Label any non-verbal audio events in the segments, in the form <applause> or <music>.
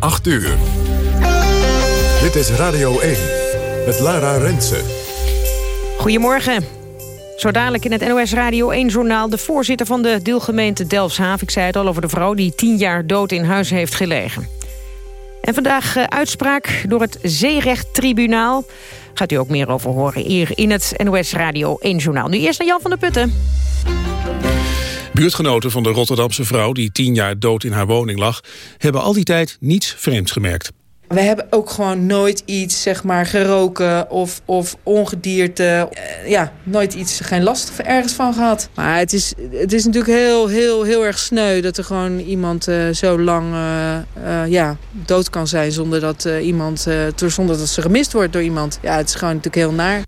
8 uur. Dit is Radio 1 met Lara Rensen. Goedemorgen. Zo dadelijk in het NOS Radio 1-journaal... de voorzitter van de deelgemeente Delfshaven. Ik zei het al over de vrouw die tien jaar dood in huis heeft gelegen. En vandaag uh, uitspraak door het Zeerechttribunaal. Gaat u ook meer over horen hier in het NOS Radio 1-journaal. Nu eerst naar Jan van der Putten. Buurtgenoten van de Rotterdamse vrouw die tien jaar dood in haar woning lag... hebben al die tijd niets vreemds gemerkt. We hebben ook gewoon nooit iets, zeg maar, geroken of, of ongedierte. Uh, ja, nooit iets, geen last ergens van gehad. Maar het is, het is natuurlijk heel, heel, heel erg sneu dat er gewoon iemand uh, zo lang uh, ja, dood kan zijn... zonder dat, iemand, zonder dat ze gemist wordt door iemand. Ja, het is gewoon natuurlijk heel naar.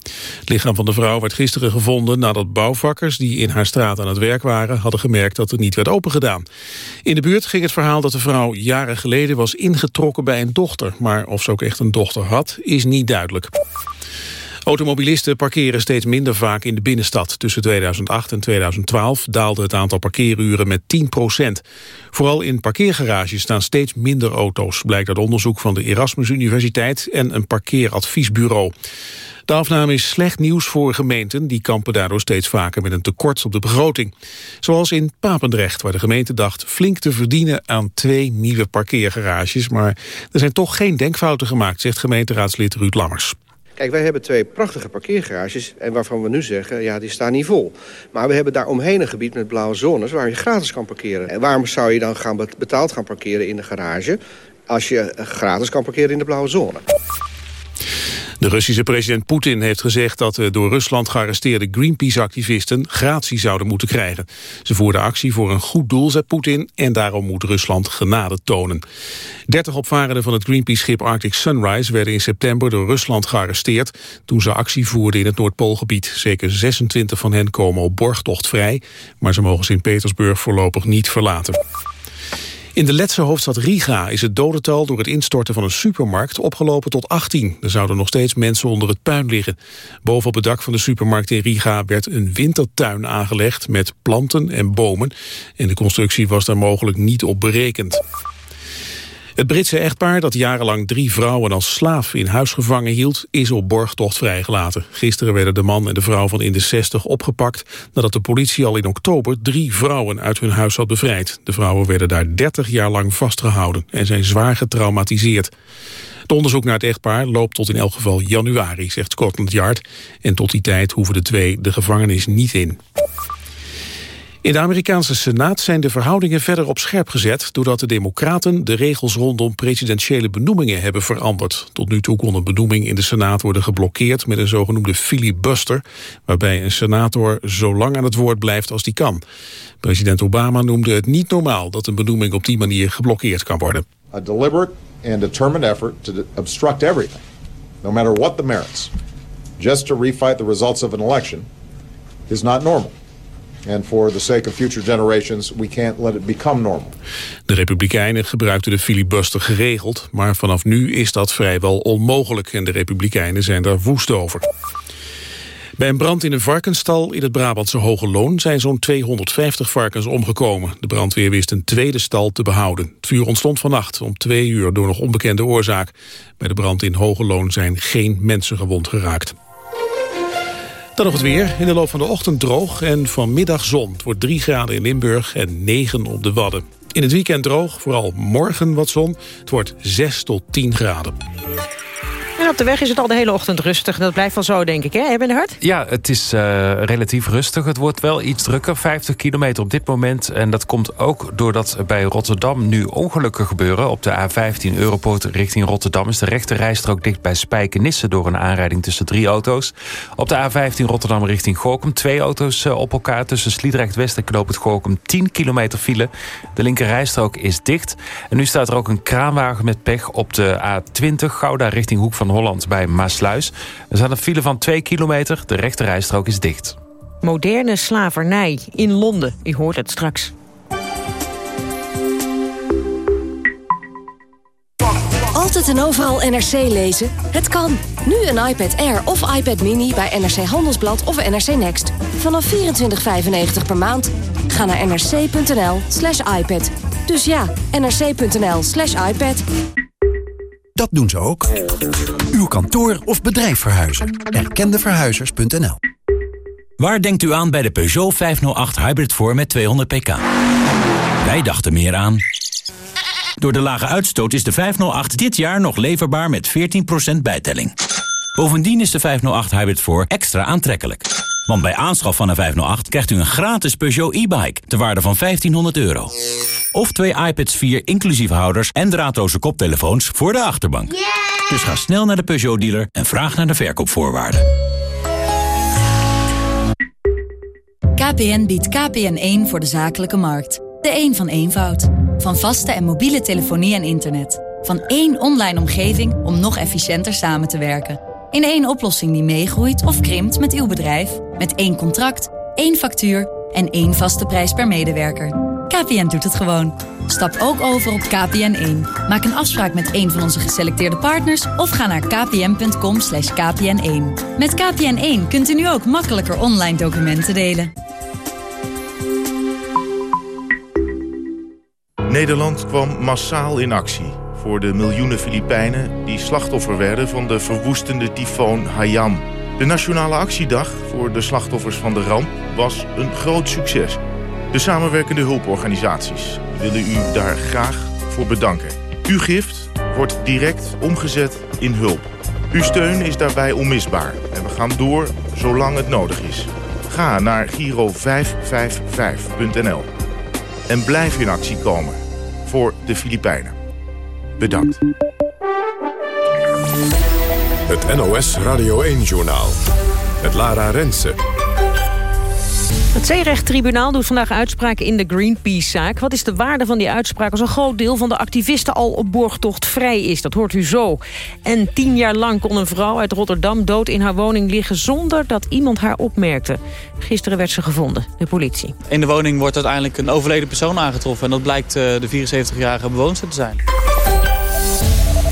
Het lichaam van de vrouw werd gisteren gevonden nadat bouwvakkers... die in haar straat aan het werk waren, hadden gemerkt dat er niet werd opengedaan. In de buurt ging het verhaal dat de vrouw jaren geleden was ingetrokken bij een dochter maar of ze ook echt een dochter had, is niet duidelijk. Automobilisten parkeren steeds minder vaak in de binnenstad. Tussen 2008 en 2012 daalde het aantal parkeeruren met 10 procent. Vooral in parkeergarages staan steeds minder auto's... blijkt uit onderzoek van de Erasmus Universiteit en een parkeeradviesbureau. De afname is slecht nieuws voor gemeenten. Die kampen daardoor steeds vaker met een tekort op de begroting. Zoals in Papendrecht, waar de gemeente dacht flink te verdienen aan twee nieuwe parkeergarages. Maar er zijn toch geen denkfouten gemaakt, zegt gemeenteraadslid Ruud Lammers. Kijk, wij hebben twee prachtige parkeergarages... en waarvan we nu zeggen, ja, die staan niet vol. Maar we hebben daar omheen een gebied met blauwe zones... waar je gratis kan parkeren. En waarom zou je dan gaan betaald gaan parkeren in de garage... als je gratis kan parkeren in de blauwe zone? De Russische president Poetin heeft gezegd dat door Rusland gearresteerde Greenpeace-activisten gratie zouden moeten krijgen. Ze voerden actie voor een goed doel, zei Poetin, en daarom moet Rusland genade tonen. 30 opvarenden van het Greenpeace-schip Arctic Sunrise werden in september door Rusland gearresteerd toen ze actie voerden in het Noordpoolgebied. Zeker 26 van hen komen op borgtocht vrij, maar ze mogen Sint-Petersburg voorlopig niet verlaten. In de Letse hoofdstad Riga is het dodental door het instorten van een supermarkt opgelopen tot 18. Er zouden nog steeds mensen onder het puin liggen. Bovenop het dak van de supermarkt in Riga werd een wintertuin aangelegd met planten en bomen. En de constructie was daar mogelijk niet op berekend. Het Britse echtpaar dat jarenlang drie vrouwen als slaaf in huis gevangen hield, is op borgtocht vrijgelaten. Gisteren werden de man en de vrouw van in de 60 opgepakt nadat de politie al in oktober drie vrouwen uit hun huis had bevrijd. De vrouwen werden daar 30 jaar lang vastgehouden en zijn zwaar getraumatiseerd. Het onderzoek naar het echtpaar loopt tot in elk geval januari, zegt Scotland Yard. En tot die tijd hoeven de twee de gevangenis niet in. In de Amerikaanse Senaat zijn de verhoudingen verder op scherp gezet... doordat de democraten de regels rondom presidentiële benoemingen hebben veranderd. Tot nu toe kon een benoeming in de Senaat worden geblokkeerd... met een zogenoemde filibuster... waarbij een senator zo lang aan het woord blijft als die kan. President Obama noemde het niet normaal... dat een benoeming op die manier geblokkeerd kan worden. A deliberate and determined effort to obstruct everything, no matter what the merits... just to refight the results of an election, is not normal. And for the sake of future generations, we can't let it become normal. De Republikeinen gebruikten de filibuster geregeld, maar vanaf nu is dat vrijwel onmogelijk en de Republikeinen zijn daar woest over. Bij een brand in een varkensstal in het Brabantse Hoge Loon zijn zo'n 250 varkens omgekomen. De brandweer wist een tweede stal te behouden. Het vuur ontstond vannacht om twee uur door nog onbekende oorzaak. Bij de brand in Hoge Loon zijn geen mensen gewond geraakt. Dan nog het weer. In de loop van de ochtend droog en vanmiddag zon. Het wordt 3 graden in Limburg en 9 op de Wadden. In het weekend droog, vooral morgen wat zon. Het wordt 6 tot 10 graden. Op de weg is het al de hele ochtend rustig. Dat blijft wel zo, denk ik, hè? Hebben de hart? Ja, het is uh, relatief rustig. Het wordt wel iets drukker, 50 kilometer op dit moment. En dat komt ook doordat bij Rotterdam nu ongelukken gebeuren. Op de A15 Europoort richting Rotterdam is de rechte rijstrook dicht bij Spijkenisse... door een aanrijding tussen drie auto's. Op de A15 Rotterdam richting Gorkum twee auto's uh, op elkaar... tussen Sliedrecht West en Knoop het Gorkum 10 kilometer file. De linker rijstrook is dicht. En nu staat er ook een kraanwagen met pech op de A20 Gouda richting Hoek van Holland bij Maasluis. Er staat een file van 2 kilometer. De rechterrijstrook is dicht. Moderne slavernij in Londen. U hoort het straks. Altijd en overal NRC lezen? Het kan. Nu een iPad Air of iPad Mini bij NRC Handelsblad of NRC Next. Vanaf 24,95 per maand. Ga naar nrc.nl slash iPad. Dus ja, nrc.nl slash iPad. Dat doen ze ook. Uw kantoor of bedrijf verhuizen. Erkendeverhuizers.nl Waar denkt u aan bij de Peugeot 508 Hybrid voor met 200 pk? Wij dachten meer aan... Door de lage uitstoot is de 508 dit jaar nog leverbaar met 14% bijtelling. Bovendien is de 508 Hybrid 4 extra aantrekkelijk. Want bij aanschaf van een 508 krijgt u een gratis Peugeot e-bike... ter waarde van 1500 euro. Of twee iPads 4 inclusief houders en draadloze koptelefoons voor de achterbank. Dus ga snel naar de Peugeot-dealer en vraag naar de verkoopvoorwaarden. KPN biedt KPN1 voor de zakelijke markt. De een een van eenvoud. Van vaste en mobiele telefonie en internet. Van één online omgeving om nog efficiënter samen te werken. In één oplossing die meegroeit of krimpt met uw bedrijf. Met één contract, één factuur en één vaste prijs per medewerker. KPN doet het gewoon. Stap ook over op KPN1. Maak een afspraak met een van onze geselecteerde partners... of ga naar kpn.com kpn1. Met KPN1 kunt u nu ook makkelijker online documenten delen. Nederland kwam massaal in actie voor de miljoenen Filipijnen... die slachtoffer werden van de verwoestende tyfoon Haiyan. De Nationale Actiedag voor de slachtoffers van de ramp was een groot succes. De samenwerkende hulporganisaties willen u daar graag voor bedanken. Uw gift wordt direct omgezet in hulp. Uw steun is daarbij onmisbaar en we gaan door zolang het nodig is. Ga naar giro555.nl en blijf in actie komen voor de Filipijnen. Bedankt. Het NOS Radio 1-journaal. Het Lara Rensen. Het Zeerechttribunaal doet vandaag uitspraken in de Greenpeace-zaak. Wat is de waarde van die uitspraak als een groot deel van de activisten al op borgtocht vrij is? Dat hoort u zo. En tien jaar lang kon een vrouw uit Rotterdam dood in haar woning liggen... zonder dat iemand haar opmerkte. Gisteren werd ze gevonden, de politie. In de woning wordt uiteindelijk een overleden persoon aangetroffen... en dat blijkt eh, de 74-jarige bewoonster te zijn.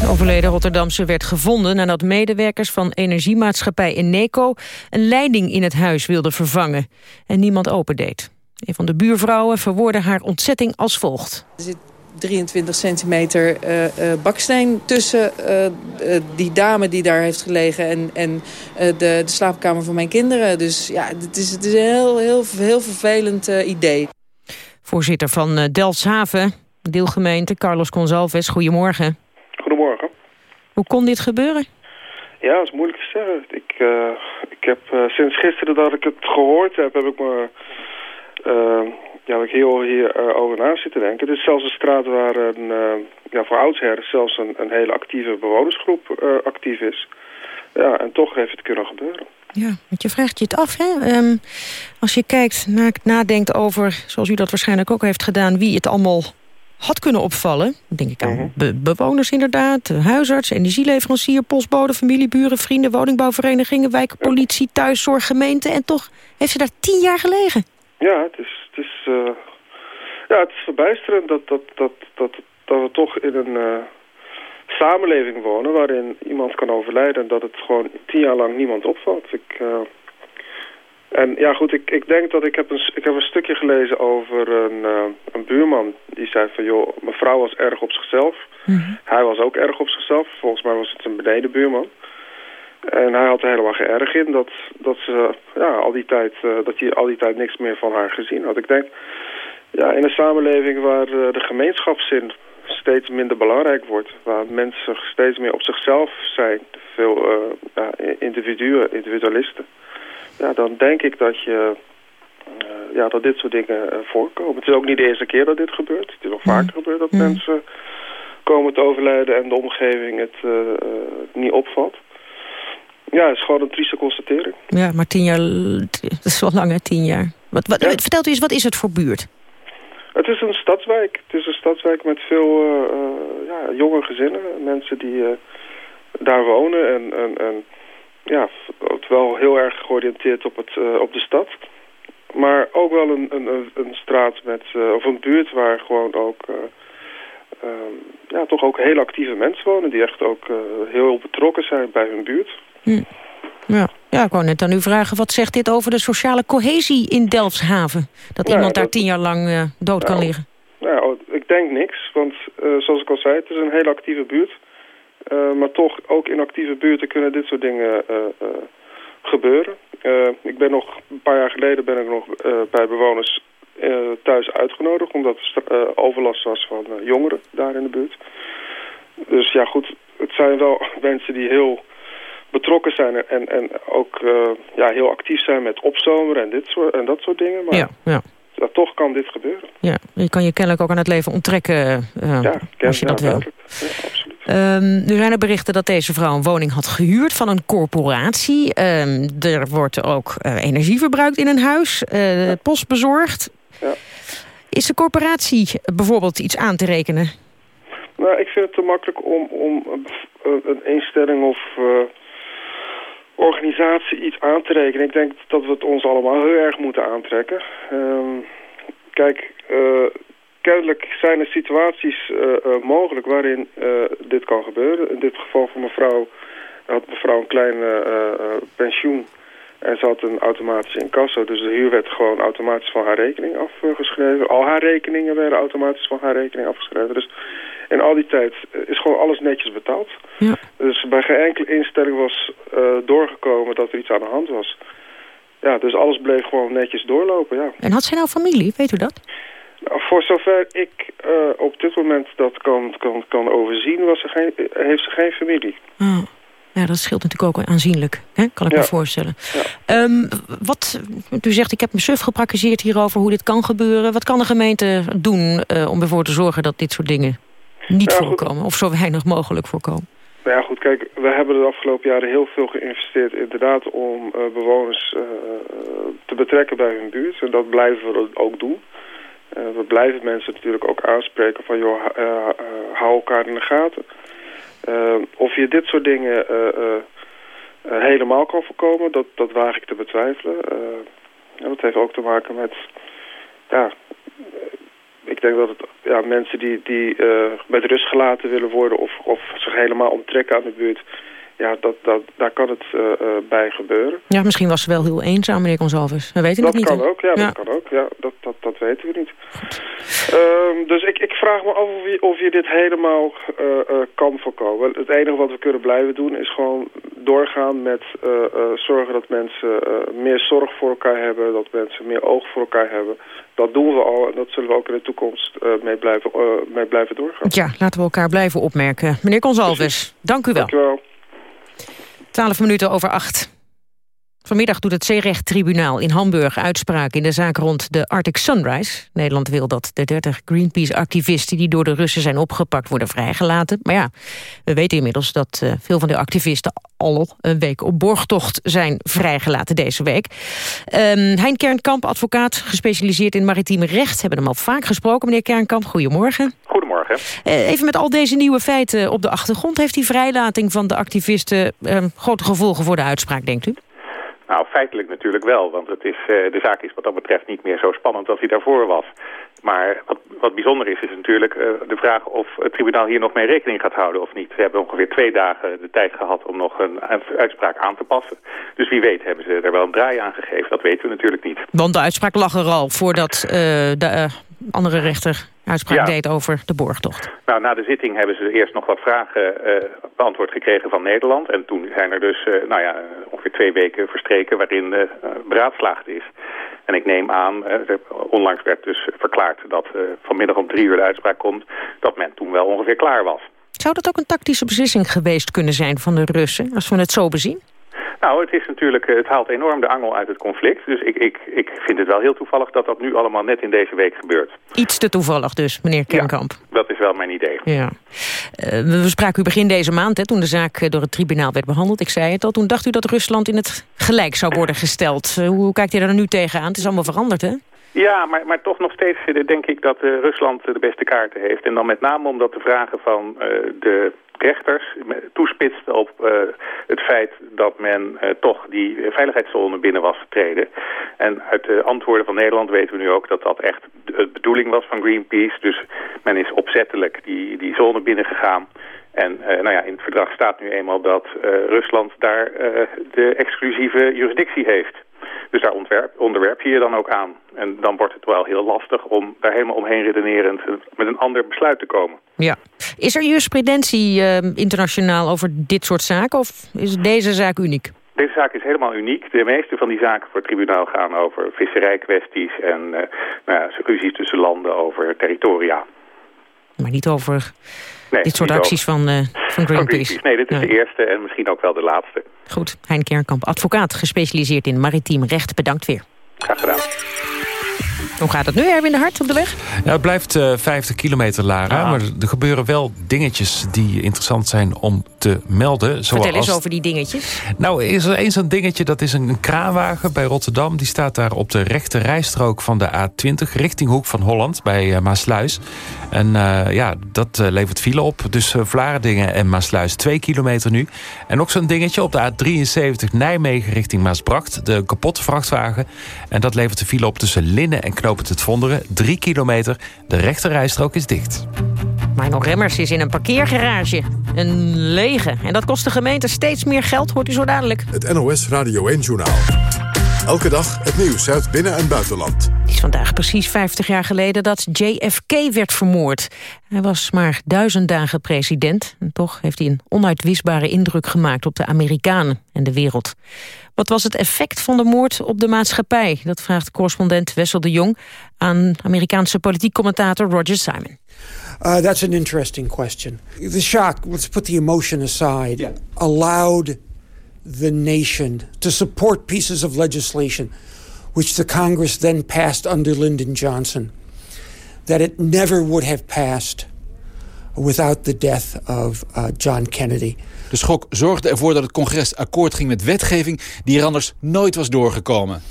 De overleden Rotterdamse werd gevonden nadat medewerkers van energiemaatschappij Eneco een leiding in het huis wilden vervangen en niemand opendeed. Een van de buurvrouwen verwoordde haar ontzetting als volgt. Er zit 23 centimeter uh, uh, baksteen tussen uh, die dame die daar heeft gelegen en, en de, de, slaapkamer van mijn kinderen. Dus ja, het is, het is een heel, heel, heel vervelend idee. Voorzitter van Delfshaven, deelgemeente Carlos goedemorgen. Goedemorgen. Hoe kon dit gebeuren? Ja, dat is moeilijk te zeggen. Ik, uh, ik heb uh, sinds gisteren dat ik het gehoord heb, heb ik me uh, ja, heb ik heel hier over na zitten denken. Het is zelfs een straat waar een, ja, voor oudsher zelfs een, een hele actieve bewonersgroep actief is. Ja, en toch heeft het kunnen gebeuren. Ja, want je vraagt je het af, hè? Um, als je kijkt, na, nadenkt over, zoals u dat waarschijnlijk ook heeft gedaan... wie het allemaal had kunnen opvallen. denk ik aan be bewoners inderdaad, huisarts, energieleverancier, postbode, familieburen, vrienden, woningbouwverenigingen, wijkpolitie, thuiszorg, gemeente. En toch heeft ze daar tien jaar gelegen. Ja, het is, het is, uh, ja, het is verbijsterend dat, dat, dat, dat, dat we toch in een uh, samenleving wonen waarin iemand kan overlijden en dat het gewoon tien jaar lang niemand opvalt. Ik, uh, en ja goed, ik, ik denk dat ik heb, een, ik heb een stukje gelezen over een, uh, een buurman. Die zei van joh, mijn vrouw was erg op zichzelf. Mm Hij was ook erg op zichzelf. Volgens mij was het een benedenbuurman. En hij had er helemaal geen erg in dat, dat, ze, ja, al die tijd, uh, dat hij al die tijd niks meer van haar gezien had. Ik denk, ja, in een samenleving waar uh, de gemeenschapszin steeds minder belangrijk wordt. Waar mensen steeds meer op zichzelf zijn. Veel ja, individuen, individualisten ja, dan denk ik dat, je, uh, ja, dat dit soort dingen uh, voorkomen. Het is ook niet de eerste keer dat dit gebeurt. Het is nog vaker gebeurd dat mensen komen te overlijden en de omgeving het uh, niet opvalt. Ja, het is gewoon een trieste constatering. Ja, maar tien jaar, dat is wel lang hè, tien jaar. Wat, wat, ja. Vertelt u eens, wat is het voor buurt? Het is een stadswijk. Het is een stadswijk met veel ja, jonge gezinnen. Mensen die daar wonen en... en, en ja, het wel heel erg georiënteerd op, het, uh, op de stad. Maar ook wel een, een, een straat met, uh, of een buurt waar gewoon ook, uh, ja, toch ook hele actieve mensen wonen. Die echt ook heel betrokken zijn bij hun buurt. Hm. Ja. ja, ik wou net aan u vragen, wat zegt dit over de sociale cohesie in Delfshaven? Dat ja, iemand daar dat, tien jaar lang dood kan nou, liggen? Nou, ik denk niks, want zoals ik al zei, het is een hele actieve buurt. Maar toch, ook in actieve buurten kunnen dit soort dingen gebeuren. ik ben nog, een paar jaar geleden ben ik nog bij bewoners thuis uitgenodigd... omdat er overlast was van jongeren daar in de buurt. Dus ja, goed, het zijn wel <laughs> mensen die heel betrokken zijn en, en ook ja, heel actief zijn met opzomeren en, dit soort, en dat soort dingen. Maar ja, ja ja, toch kan dit gebeuren. Ja, je kan je kennelijk ook aan het leven onttrekken uh, ja, als je dat wil. Ja, absoluut. Um, nu zijn er berichten dat deze vrouw een woning had gehuurd van een corporatie. Um, er wordt ook uh, energie verbruikt in een huis, uh, ja. post bezorgd. Ja. Is de corporatie bijvoorbeeld iets aan te rekenen? Nou, ik vind het te makkelijk om, om een instelling of organisatie iets aan te rekenen. Ik denk dat we het ons allemaal heel erg moeten aantrekken. Uh, kijk, uh, kennelijk zijn er situaties uh, mogelijk waarin dit kan gebeuren. In dit geval van mevrouw had mevrouw een klein pensioen en ze had een automatische incasso. Dus de huur werd gewoon automatisch van haar rekening afgeschreven. Al haar rekeningen werden automatisch van haar rekening afgeschreven. Dus in al die tijd is gewoon alles netjes betaald. Ja. Dus bij geen enkele instelling was uh, doorgekomen dat er iets aan de hand was. Ja, dus alles bleef gewoon netjes doorlopen, ja. En had zij nou familie, weet u dat? Nou, voor zover ik uh, op dit moment dat kan, kan, kan overzien, was ze geen, heeft ze geen familie. Oh. Ja, dat scheelt natuurlijk ook aanzienlijk, hè? kan ik ja. me voorstellen. Ja. Um, wat, u zegt, ik heb me suf gepraktiseerd hierover hoe dit kan gebeuren. Wat kan de gemeente doen uh, om ervoor te zorgen dat dit soort dingen niet voorkomen? Goed. Of zo weinig mogelijk voorkomen? Nou ja, goed, kijk, we hebben de afgelopen jaren heel veel geïnvesteerd inderdaad om uh, bewoners te betrekken bij hun buurt. En dat blijven we ook doen. Uh, we blijven mensen natuurlijk ook aanspreken van, joh, hou elkaar in de gaten. of je dit soort dingen helemaal kan voorkomen, dat, dat waag ik te betwijfelen. dat heeft ook te maken met, ja, ik denk dat het ja, mensen die, die met rust gelaten willen worden of, of zich helemaal onttrekken aan de buurt, ja, dat, dat, daar kan het uh, uh, bij gebeuren. Ja, misschien was ze wel heel eenzaam, meneer Gonsalves. We weten dat het niet. Kan ook, ja, ja, dat kan ook, ja. Dat, dat, dat weten we niet. Um, dus ik, ik vraag me af of je, of je dit helemaal uh, kan voorkomen. Het enige wat we kunnen blijven doen is gewoon doorgaan met zorgen dat mensen meer zorg voor elkaar hebben. Dat mensen meer oog voor elkaar hebben. Dat doen we al en dat zullen we ook in de toekomst mee, blijven, mee blijven doorgaan. Ja, laten we elkaar blijven opmerken. Meneer Gonsalves, dank u wel. Dank u wel. 12 minuten over acht. Vanmiddag doet het Zeerecht-tribunaal in Hamburg uitspraak in de zaak rond de Arctic Sunrise. Nederland wil dat de 30 Greenpeace-activisten die door de Russen zijn opgepakt worden vrijgelaten. Maar ja, we weten inmiddels dat uh, veel van de activisten al een week op borgtocht zijn vrijgelaten deze week. Um, hein Kernkamp, advocaat, gespecialiseerd in maritiem recht, hebben hem al vaak gesproken. Meneer Kernkamp, goedemorgen. Goedemorgen. Uh, even met al deze nieuwe feiten op de achtergrond. Heeft die vrijlating van de activisten uh, grote gevolgen voor de uitspraak, denkt u? Nou, feitelijk natuurlijk wel, want het is, uh, de zaak is wat dat betreft niet meer zo spannend als hij daarvoor was. Maar wat, wat bijzonder is, is natuurlijk uh, de vraag of het tribunaal hier nog mee rekening gaat houden of niet. Ze hebben ongeveer twee dagen de tijd gehad om nog een uitspraak aan te passen. Dus wie weet hebben ze er wel een draai aan gegeven, dat weten we natuurlijk niet. Want de uitspraak lag er al voordat uh, de andere rechter uitspraak ja. deed over de borgtocht. Nou, na de zitting hebben ze eerst nog wat vragen uh, beantwoord gekregen van Nederland. En toen zijn er dus, uh, nou ja, ongeveer twee weken verstreken waarin beraadslaagd is. En ik neem aan, onlangs werd dus verklaard dat vanmiddag om drie uur de uitspraak komt, dat men toen wel ongeveer klaar was. Zou dat ook een tactische beslissing geweest kunnen zijn van de Russen, als we het zo bezien? Nou, het is natuurlijk, het haalt enorm de angel uit het conflict. Dus ik, ik, ik vind het wel heel toevallig dat dat nu allemaal net in deze week gebeurt. Iets te toevallig dus, meneer Kernkamp. Ja, dat is wel mijn idee. Ja. Uh, we spraken u begin deze maand, hè, toen de zaak door het tribunaal werd behandeld. Ik zei het al, toen dacht u dat Rusland in het gelijk zou worden gesteld. Uh, hoe kijkt u daar nu tegenaan? Het is allemaal veranderd, hè? Ja, maar, maar toch nog steeds denk ik dat uh, Rusland de beste kaarten heeft. En dan met name omdat de vragen van de rechters toespitst op uh, het feit dat men uh, toch die veiligheidszone binnen was getreden. En uit de antwoorden van Nederland weten we nu ook dat dat echt de bedoeling was van Greenpeace. Dus men is opzettelijk die, die zone binnengegaan. En uh, nou ja, in het verdrag staat nu eenmaal dat Rusland daar de exclusieve juridictie heeft. Dus daar ontwerp, onderwerp je je dan ook aan. En dan wordt het wel heel lastig om daar helemaal omheen redenerend met een ander besluit te komen. Ja. Is er jurisprudentie uh, internationaal over dit soort zaken of is deze zaak uniek? Deze zaak is helemaal uniek. De meeste van die zaken voor het tribunaal gaan over visserijkwesties en uh, nou ja, ruzies tussen landen over territoria. Maar niet over nee, dit soort acties van, uh, van Greenpeace. Nee, dit is de eerste en misschien ook wel de laatste. Goed, Hein Kernkamp, advocaat, gespecialiseerd in maritiem recht. Bedankt weer. Graag gedaan. Hoe gaat het nu, Erwin de Hart, op de weg? Ja, het blijft uh, 50 kilometer, Lara. Ah. Maar er gebeuren wel dingetjes die interessant zijn om te melden. Zoals... Vertel eens over die dingetjes. Nou, is er eens een dingetje, dat is een kraanwagen bij Rotterdam. Die staat daar op de rechte rijstrook van de A20... richting Hoek van Holland, bij uh, Maasluis. En uh, ja, dat levert file op. Dus Vlaardingen en Maasluis 2 kilometer nu. En ook zo'n dingetje op de A73 Nijmegen richting Maasbracht. De kapotte vrachtwagen. En dat levert de file op tussen Linnen en Knoopend het Vonderen. 3 kilometer. De rechte rijstrook is dicht. Mino Remmers is in een parkeergarage. Een lege. En dat kost de gemeente steeds meer geld, hoort u zo dadelijk. Het NOS Radio 1-journaal. Elke dag het nieuws uit binnen- en buitenland. Het is vandaag precies 50 jaar geleden dat JFK werd vermoord. Hij was maar duizend dagen president. En toch heeft hij een onuitwisbare indruk gemaakt op de Amerikanen en de wereld. Wat was het effect van de moord op de maatschappij? Dat vraagt correspondent Wessel de Jong aan Amerikaanse politiek commentator Roger Simon. Uh, that's an interesting question. The shock, let's put the emotion aside, yeah. allowed the nation to support pieces of legislation which the Congress then passed under Lyndon Johnson that it never would have passed without the death of uh, John Kennedy. De schok zorgde ervoor dat het congres akkoord ging met wetgeving die er anders nooit was doorgekomen.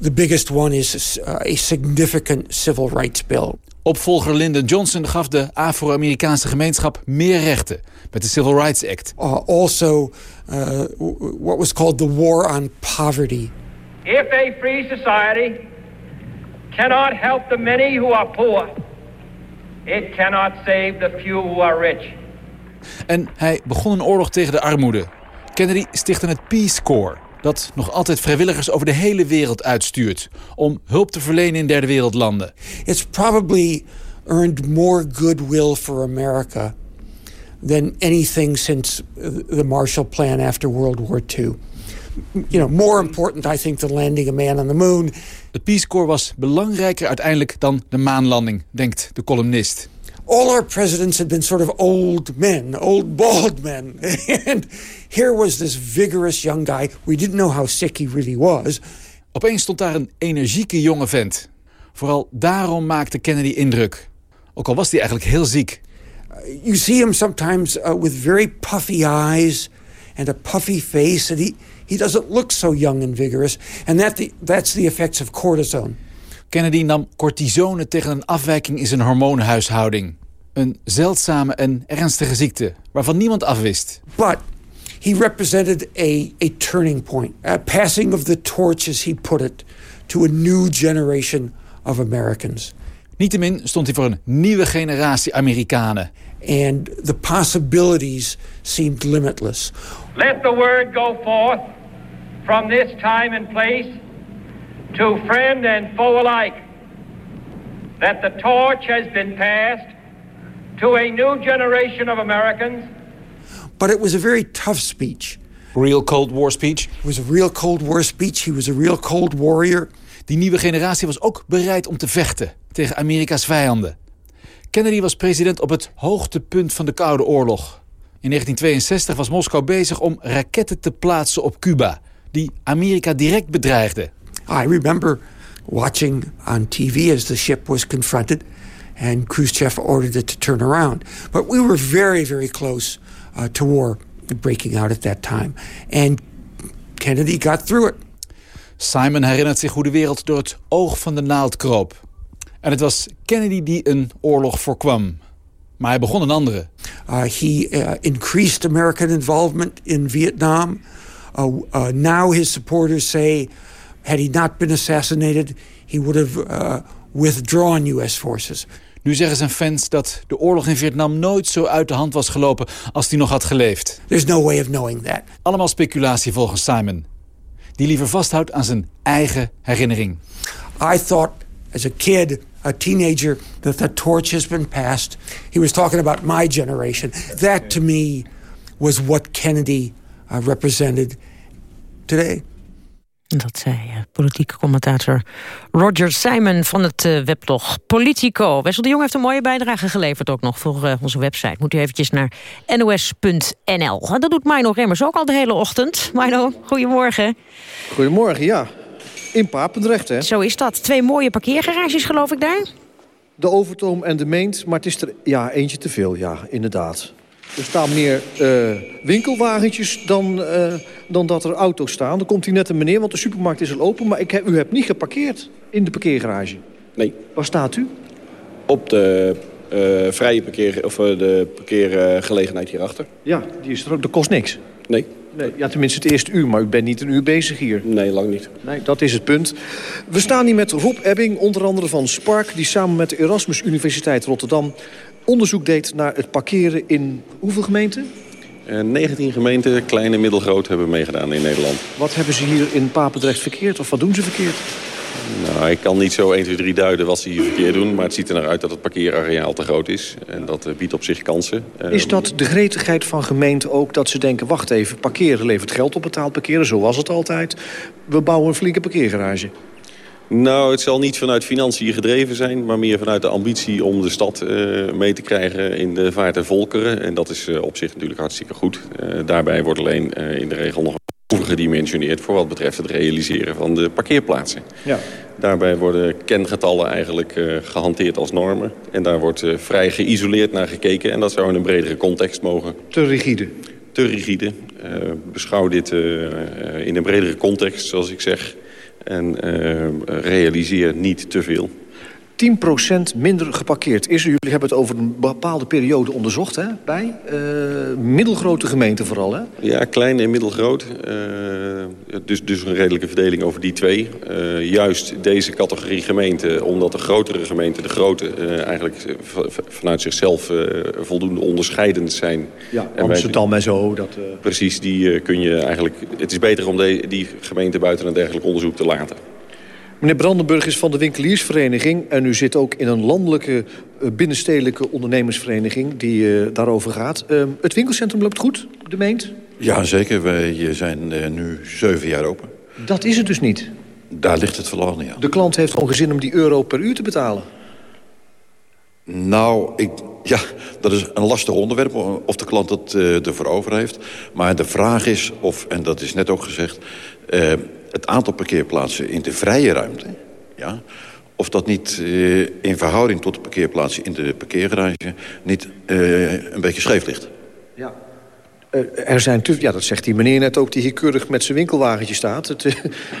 The biggest one is uh, a significant civil rights bill. Opvolger Lyndon Johnson gaf de Afro-Amerikaanse gemeenschap meer rechten met de Civil Rights Act. Uh, also, uh, what was called the war on poverty. If a free society cannot help the many who are poor, it cannot save the few who are rich. En hij begon een oorlog tegen de armoede. Kennedy stichtte het Peace Corps, dat nog altijd vrijwilligers over de hele wereld uitstuurt om hulp te verlenen in derde wereldlanden. It's probably earned more goodwill for America than anything since the Marshall Plan after World War II. You know, more important, I think, than landing a man on the moon. Het Peace Corps was belangrijker uiteindelijk dan de maanlanding, denkt de columnist. All our presidents had been sort of old men, old bald men. <laughs> and here was this vigorous young guy. We didn't know how sick he really was. Opeens stond daar een energieke jonge vent. Vooral daarom maakte Kennedy indruk. Ook al was hij eigenlijk heel ziek. Uh, you see him sometimes uh, with very puffy eyes and a puffy face. And he, he doesn't look so young and vigorous. And that the, that's the effects of cortisone. Kennedy nam cortisone tegen een afwijking in zijn hormoonhuishouding. Een zeldzame en ernstige ziekte waarvan niemand afwist. But he represented a, a turning point, a passing of the torch, as he put it, to a new generation of Americans. Niettemin stond hij voor een nieuwe generatie Amerikanen. And the possibilities seemed limitless. Let the word go forth from this time and place to friend and foe alike that the torch has been passed to a new generation of Americans. But it was a very tough speech. Real Cold War speech? It was a real Cold War speech. He was a real Cold Warrior. Die nieuwe generatie was ook bereid om te vechten tegen Amerika's vijanden. Kennedy was president op het hoogtepunt van de Koude Oorlog. In 1962 was Moskou bezig om raketten te plaatsen op Cuba... die Amerika direct bedreigden. I remember watching on TV as the ship was confronted... and Khrushchev ordered it to turn around. But we were very, very close uh, to war breaking out at that time. And Kennedy got through it. Simon herinnert zich hoe de wereld door het oog van de naald kroop. En het was Kennedy die een oorlog voorkwam. Maar hij begon een andere. Uh, he uh, increased American involvement in Vietnam. Uh, uh, now his supporters say, had he not been assassinated, he would have uh, withdrawn U.S. forces. Nu zeggen zijn fans dat de oorlog in Vietnam nooit zo uit de hand was gelopen als hij nog had geleefd. There's no way of knowing that. Allemaal speculatie volgens Simon. die liever vasthoudt aan zijn eigen herinnering. I thought as a kid, a teenager, that the torch has been passed. He was talking about my generation. That to me was what Kennedy uh, represented today. Dat zei uh, politieke commentator Roger Simon van het uh, weblog Politico. Wessel de Jong heeft een mooie bijdrage geleverd ook nog voor uh, onze website. Moet u eventjes naar nos.nl. Dat doet Mino Remmers ook al de hele ochtend. Mino, goedemorgen. Goedemorgen, ja. In Papendrecht, hè? Zo is dat. Twee mooie parkeergarages, geloof ik, daar? De Overtoom en de Meent, maar het is er ja, eentje te veel, ja, inderdaad. Er staan meer uh, winkelwagentjes dan, uh, dan dat er auto's staan. Er komt hier net een meneer, want de supermarkt is al open... maar ik heb, u hebt niet geparkeerd in de parkeergarage. Nee. Waar staat u? Op de uh, vrije parkeer, of de parkeergelegenheid hierachter. Ja, die is er, dat kost niks. Nee. Nee, ja, tenminste het eerste uur, maar u bent niet een uur bezig hier. Nee, lang niet. Nee, dat is het punt. We staan hier met Rob Ebbing, onder andere van Spark... die samen met de Erasmus Universiteit Rotterdam... onderzoek deed naar het parkeren in hoeveel gemeenten? Uh, 19 gemeenten, klein en middelgroot, hebben meegedaan in Nederland. Wat hebben ze hier in Papendrecht verkeerd? Of wat doen ze verkeerd? Nou, ik kan niet zo 1, 2, 3 duiden wat ze hier verkeerd doen. Maar het ziet er naar uit dat het parkeerareaal te groot is. En dat uh, biedt op zich kansen. Is dat de gretigheid van gemeenten ook dat ze denken... wacht even, parkeren levert geld op, betaald parkeren, zo was het altijd. We bouwen een flinke parkeergarage. Nou, het zal niet vanuit financiën gedreven zijn... maar meer vanuit de ambitie om de stad uh, mee te krijgen in de vaart en volkeren. En dat is uh, op zich natuurlijk hartstikke goed. Uh, daarbij wordt alleen in de regel nog overgedimensioneerd... voor wat betreft het realiseren van de parkeerplaatsen. Ja. Daarbij worden kengetallen eigenlijk gehanteerd als normen. En daar wordt vrij geïsoleerd naar gekeken. En dat zou in een bredere context mogen. Te rigide? Te rigide. Beschouw dit in een bredere context, zoals ik zeg. En realiseer niet te veel. 10% minder geparkeerd is er. Jullie hebben het over een bepaalde periode onderzocht, hè? Bij uh, middelgrote gemeenten vooral, hè? Ja, klein en middelgroot. Uh, dus, dus een redelijke verdeling over die twee. Uh, juist deze categorie gemeenten, omdat de grotere gemeenten, de grote, eigenlijk vanuit zichzelf voldoende onderscheidend zijn. Ja, Amsterdam en zo. Dat, Precies, die kun je eigenlijk... Het is beter om de, die gemeenten buiten een dergelijk onderzoek te laten. Meneer Brandenburg is van de winkeliersvereniging... en u zit ook in een landelijke binnenstedelijke ondernemersvereniging... die uh, daarover gaat. Uh, het winkelcentrum loopt goed, de meent? Ja, zeker. Wij zijn uh, nu zeven jaar open. Dat is het dus niet? Daar ligt het vooral niet aan. De klant heeft gewoon gezin om die euro per uur te betalen. Nou, ik, ja, dat is een lastig onderwerp of de klant het uh, ervoor over heeft. Maar de vraag is, of, en dat is net ook gezegd... Uh, het aantal parkeerplaatsen in de vrije ruimte... Ja, of dat niet uh, in verhouding tot de parkeerplaatsen in de parkeergarage... niet uh, een beetje scheef ligt. Ja. Uh, er zijn ja, dat zegt die meneer net ook die hier keurig met zijn winkelwagentje staat. Het,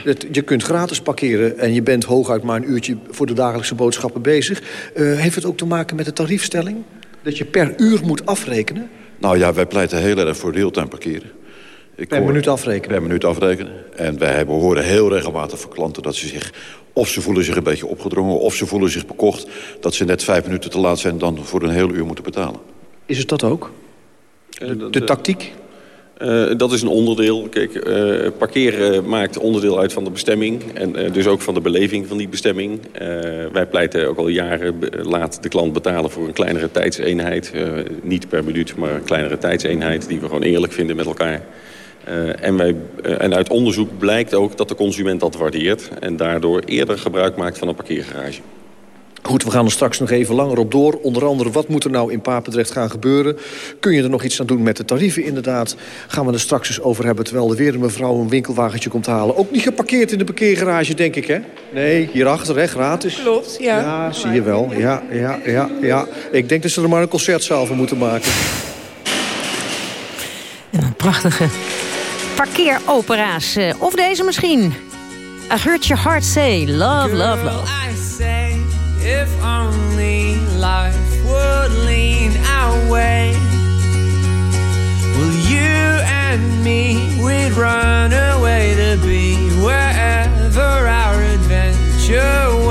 het, je kunt gratis parkeren en je bent hooguit maar een uurtje... voor de dagelijkse boodschappen bezig. heeft het ook te maken met de tariefstelling? Dat je per uur moet afrekenen? Nou ja, wij pleiten heel erg voor real-time parkeren. Ik per hoor, minuut afrekenen? Per minuut afrekenen. En wij hebben, horen heel regelmatig van klanten dat ze zich... of ze voelen zich een beetje opgedrongen, of ze voelen zich bekocht... dat ze net vijf minuten te laat zijn en dan voor een heel uur moeten betalen. Is het dat ook? De, de, de tactiek? Uh, dat is een onderdeel. Kijk, uh, parkeren maakt onderdeel uit van de bestemming. En uh, dus ook van de beleving van die bestemming. wij pleiten ook al jaren, laat de klant betalen voor een kleinere tijdseenheid. niet per minuut, maar een kleinere tijdseenheid die we gewoon eerlijk vinden met elkaar. Uh, en, wij, uh, en uit onderzoek blijkt ook dat de consument dat waardeert... en daardoor eerder gebruik maakt van een parkeergarage. Goed, we gaan er straks nog even langer op door. Onder andere, wat moet er nou in Papendrecht gaan gebeuren? Kun je er nog iets aan doen met de tarieven inderdaad? Gaan we er straks eens over hebben... terwijl er weer een mevrouw een winkelwagentje komt halen. Ook niet geparkeerd in de parkeergarage, denk ik, hè? Nee, hierachter, hè, gratis. Klopt, ja. Ja, zie je wel. Ja, ja, ja, ja. Ik denk dat ze er maar een concertzaal van moeten maken. Ja, een prachtige parkeeropera's. Uh, of deze misschien. I heard your heart say, love, love, love. I say, if only life would lean our way. Will you and me, we'd run away to be wherever our adventure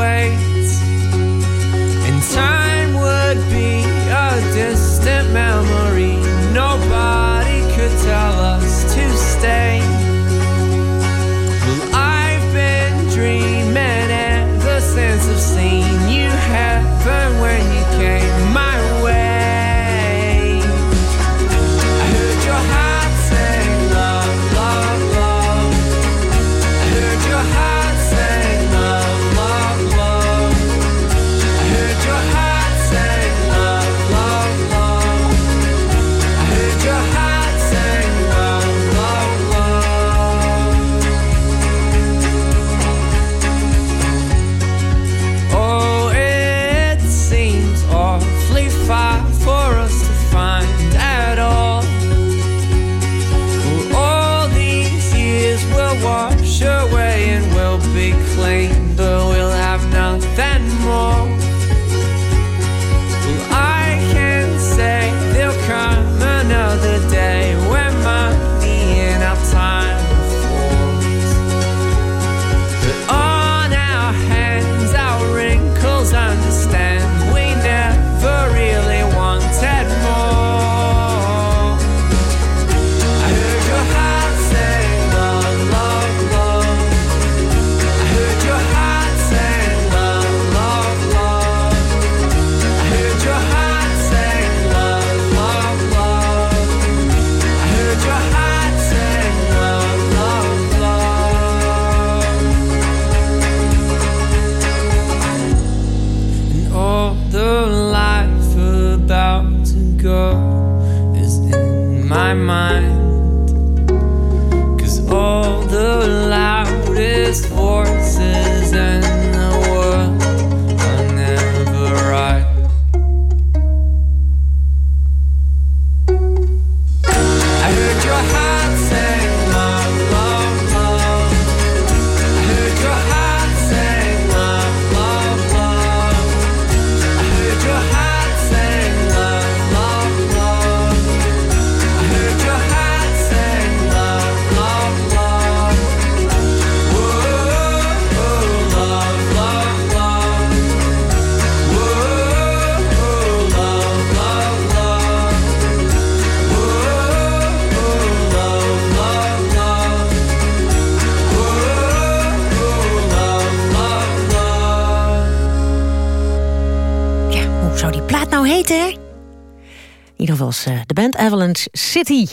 City.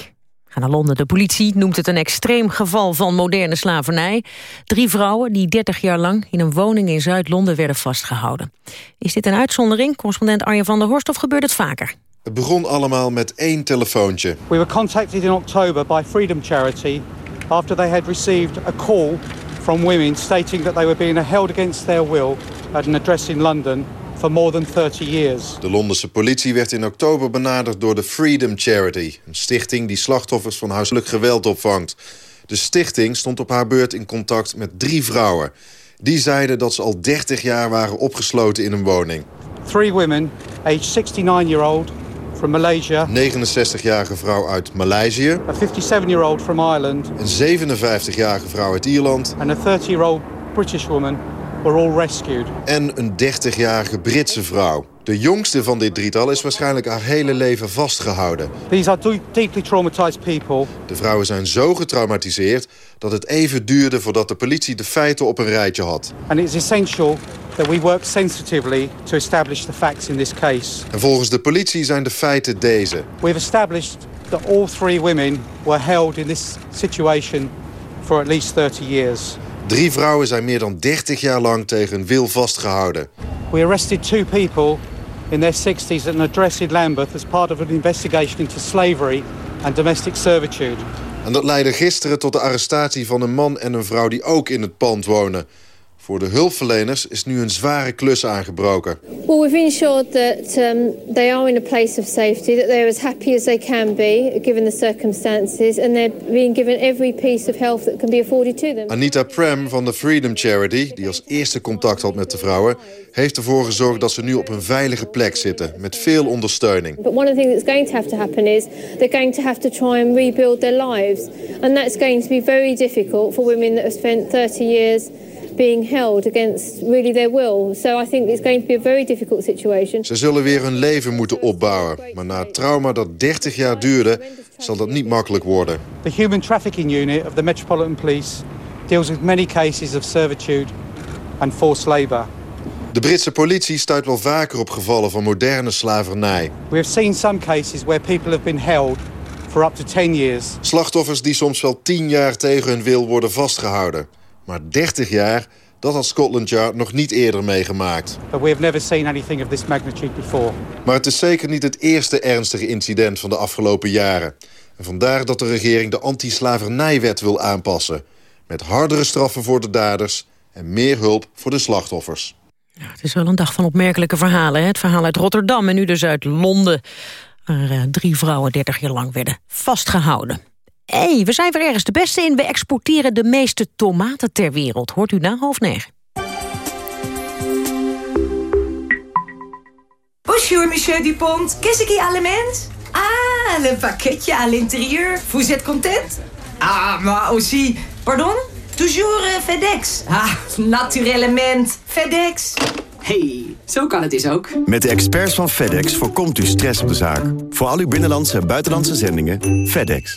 Gaan naar Londen. De politie noemt het een extreem geval van moderne slavernij. Drie vrouwen die 30 jaar lang in een woning in Zuid-Londen werden vastgehouden. Is dit een uitzondering, correspondent Arjen van der Horst, of gebeurt het vaker? Het begon allemaal met één telefoontje. We were contacted in October by Freedom Charity after they had received a call from women stating that they were being held against their will at an address in London for more than 30 years. De Londense politie werd in oktober benaderd door de Freedom Charity... een stichting die slachtoffers van huiselijk geweld opvangt. De stichting stond op haar beurt in contact met drie vrouwen. Die zeiden dat ze al 30 jaar waren opgesloten in een woning. Three women, aged 69-year-old from Malaysia, 69-jarige vrouw uit Maleisië... a 57-year-old from Ireland, een 57-jarige vrouw uit Ierland... and a 30-year-old British woman were all rescued. en een 30-jarige Britse vrouw. De jongste van dit drietal is waarschijnlijk haar hele leven vastgehouden. These are deeply traumatized people. De vrouwen zijn zo getraumatiseerd dat het even duurde voordat de politie de feiten op een rijtje had. And it's essential that we work sensitively to establish the facts in this case. En volgens de politie zijn de feiten deze. We've established that all three women were held in this situation for at least 30 years. Drie vrouwen zijn meer dan 30 jaar lang tegen hun wil vastgehouden. We arrested two people in their 60s at an address in Lambeth as part of an investigation into slavery and domestic servitude. En dat leidde gisteren tot de arrestatie van een man en een vrouw die ook in het pand wonen. Voor de hulpverleners is nu een zware klus aangebroken. Well, we've ensured that um, they are in a place of safety, that they're as happy as they can be, given the circumstances, and they're being given every piece of help that can be afforded to them. Anita Prem van de Freedom Charity, die als eerste contact had met de vrouwen... heeft ervoor gezorgd dat ze nu op een veilige plek zitten, met veel ondersteuning. But one of the things that's going to have to happen is they're going to have to try and rebuild their lives. And that's going to be very difficult for women that have spent 30 years being held against really their will. So I think it's going to be a very difficult situation. Ze zullen weer hun leven moeten opbouwen. Maar na het trauma dat 30 jaar duurde, zal dat niet makkelijk worden. The Human Trafficking Unit of the Metropolitan Police deals with many cases of servitude and forced labour. De Britse politie stuit wel vaker op gevallen van moderne slavernij. We have seen some cases where people have been held for up to 10 years. Slachtoffers die soms wel 10 jaar tegen hun wil worden vastgehouden. Maar 30 jaar, dat had Scotland Yard nog niet eerder meegemaakt. But we have never seen anything of this magnitude before. Maar het is zeker niet het eerste ernstige incident van de afgelopen jaren. En vandaar dat de regering de anti-slavernijwet wil aanpassen. Met hardere straffen voor de daders en meer hulp voor de slachtoffers. Ja, het is wel een dag van opmerkelijke verhalen. Hè? Het verhaal uit Rotterdam en nu dus uit Londen. Waar eh, drie vrouwen 30 jaar lang werden vastgehouden. Hé, hey, we zijn weer ergens de beste in. We exporteren de meeste tomaten ter wereld. Hoort u na half negen. Bonjour, monsieur Dupont. Qu'est-ce qui allemand? Ah, le paquetje à l'intérieur. Vous êtes content? Ah, maar aussi... Pardon? Toujours euh, FedEx. Ah, naturellement. FedEx. Hey, zo kan het dus ook. Met de experts van FedEx voorkomt u stress op de zaak. Voor al uw binnenlandse en buitenlandse zendingen, FedEx.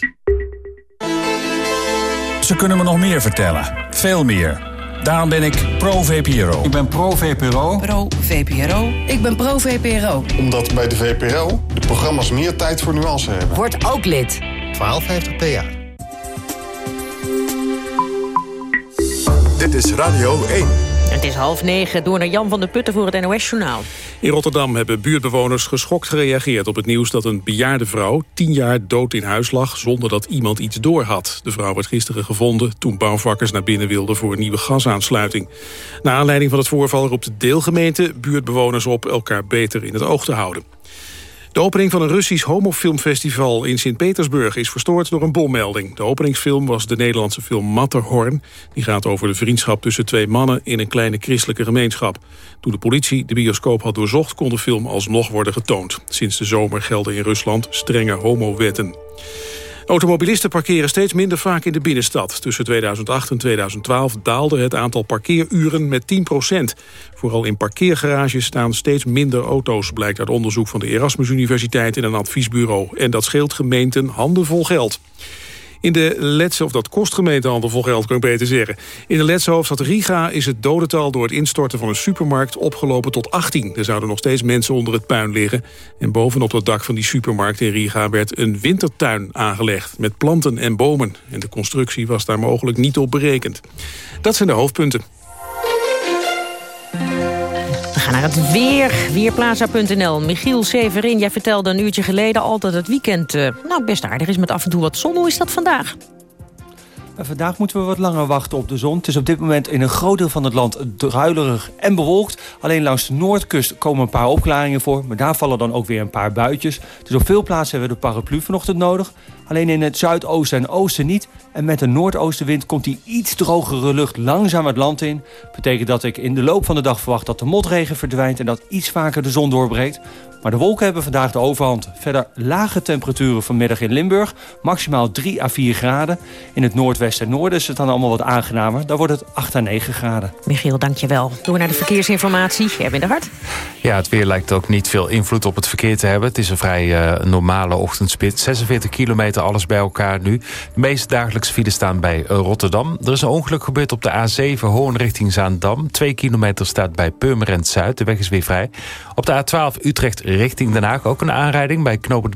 Ze kunnen me nog meer vertellen. Veel meer. Daarom ben ik pro-VPRO. Ik ben pro-VPRO. Pro-VPRO. Ik ben pro-VPRO. Omdat bij de VPRO de programma's meer tijd voor nuance hebben. Word ook lid. 1250 PA. Dit is Radio 1. Het is half negen, door naar Jan van der Putten voor het NOS-journaal. In Rotterdam hebben buurtbewoners geschokt gereageerd op het nieuws dat een bejaarde vrouw tien jaar dood in huis lag zonder dat iemand iets door had. De vrouw werd gisteren gevonden toen bouwvakkers naar binnen wilden voor een nieuwe gasaansluiting. Na aanleiding van het voorval roept de deelgemeente buurtbewoners op elkaar beter in het oog te houden. De opening van een Russisch homofilmfestival in Sint-Petersburg is verstoord door een bommelding. De openingsfilm was de Nederlandse film Matterhorn. Die gaat over de vriendschap tussen twee mannen in een kleine christelijke gemeenschap. Toen de politie de bioscoop had doorzocht kon de film alsnog worden getoond. Sinds de zomer gelden in Rusland strenge homowetten. Automobilisten parkeren steeds minder vaak in de binnenstad. Tussen 2008 en 2012 daalde het aantal parkeeruren met 10% Vooral in parkeergarages staan steeds minder auto's... blijkt uit onderzoek van de Erasmus Universiteit en een adviesbureau. En dat scheelt gemeenten handenvol geld. In de Letse, of dat kost gemeente handenvol geld, kan beter zeggen. In de Letse hoofdstad Riga is het dodental door het instorten van een supermarkt opgelopen tot 18. Er zouden nog steeds mensen onder het puin liggen. En bovenop het dak van die supermarkt in Riga werd een wintertuin aangelegd. Met planten en bomen. En de constructie was daar mogelijk niet op berekend. Dat zijn de hoofdpunten. Gaan naar het weer, weerplaza.nl. Michiel Severin, jij vertelde een uurtje geleden al dat het weekend eh, nou, best aardig is met af en toe wat zon. Hoe is dat vandaag? Vandaag moeten we wat langer wachten op de zon. Het is op dit moment in een groot deel van het land druilerig en bewolkt. Alleen langs de noordkust komen een paar opklaringen voor. Maar daar vallen dan ook weer een paar buitjes. Dus op veel plaatsen hebben we de paraplu vanochtend nodig. Alleen in het zuidoosten en oosten niet. En met een noordoostenwind komt die iets drogere lucht langzaam het land in. Betekent dat ik in de loop van de dag verwacht dat de motregen verdwijnt... en dat iets vaker de zon doorbreekt. Maar de wolken hebben vandaag de overhand. Verder lage temperaturen vanmiddag in Limburg. Maximaal 3 à 4 graden. In het noordwesten en noorden is het dan allemaal wat aangenamer. Daar wordt het 8 à 9 graden. Michiel, dankjewel. We naar de verkeersinformatie. Erwin de Hart. Ja, het weer lijkt ook niet veel invloed op het verkeer te hebben. Het is een vrij uh, normale ochtendspit. 46 kilometer, alles bij elkaar nu. De meeste dagelijkse files staan bij uh, Rotterdam. Er is een ongeluk gebeurd op de A7 Hoorn richting Zaandam. 2 kilometer staat bij Purmerend Zuid. De weg is weer vrij. Op de A12 Utrecht richting Den Haag ook een aanrijding... bij knopen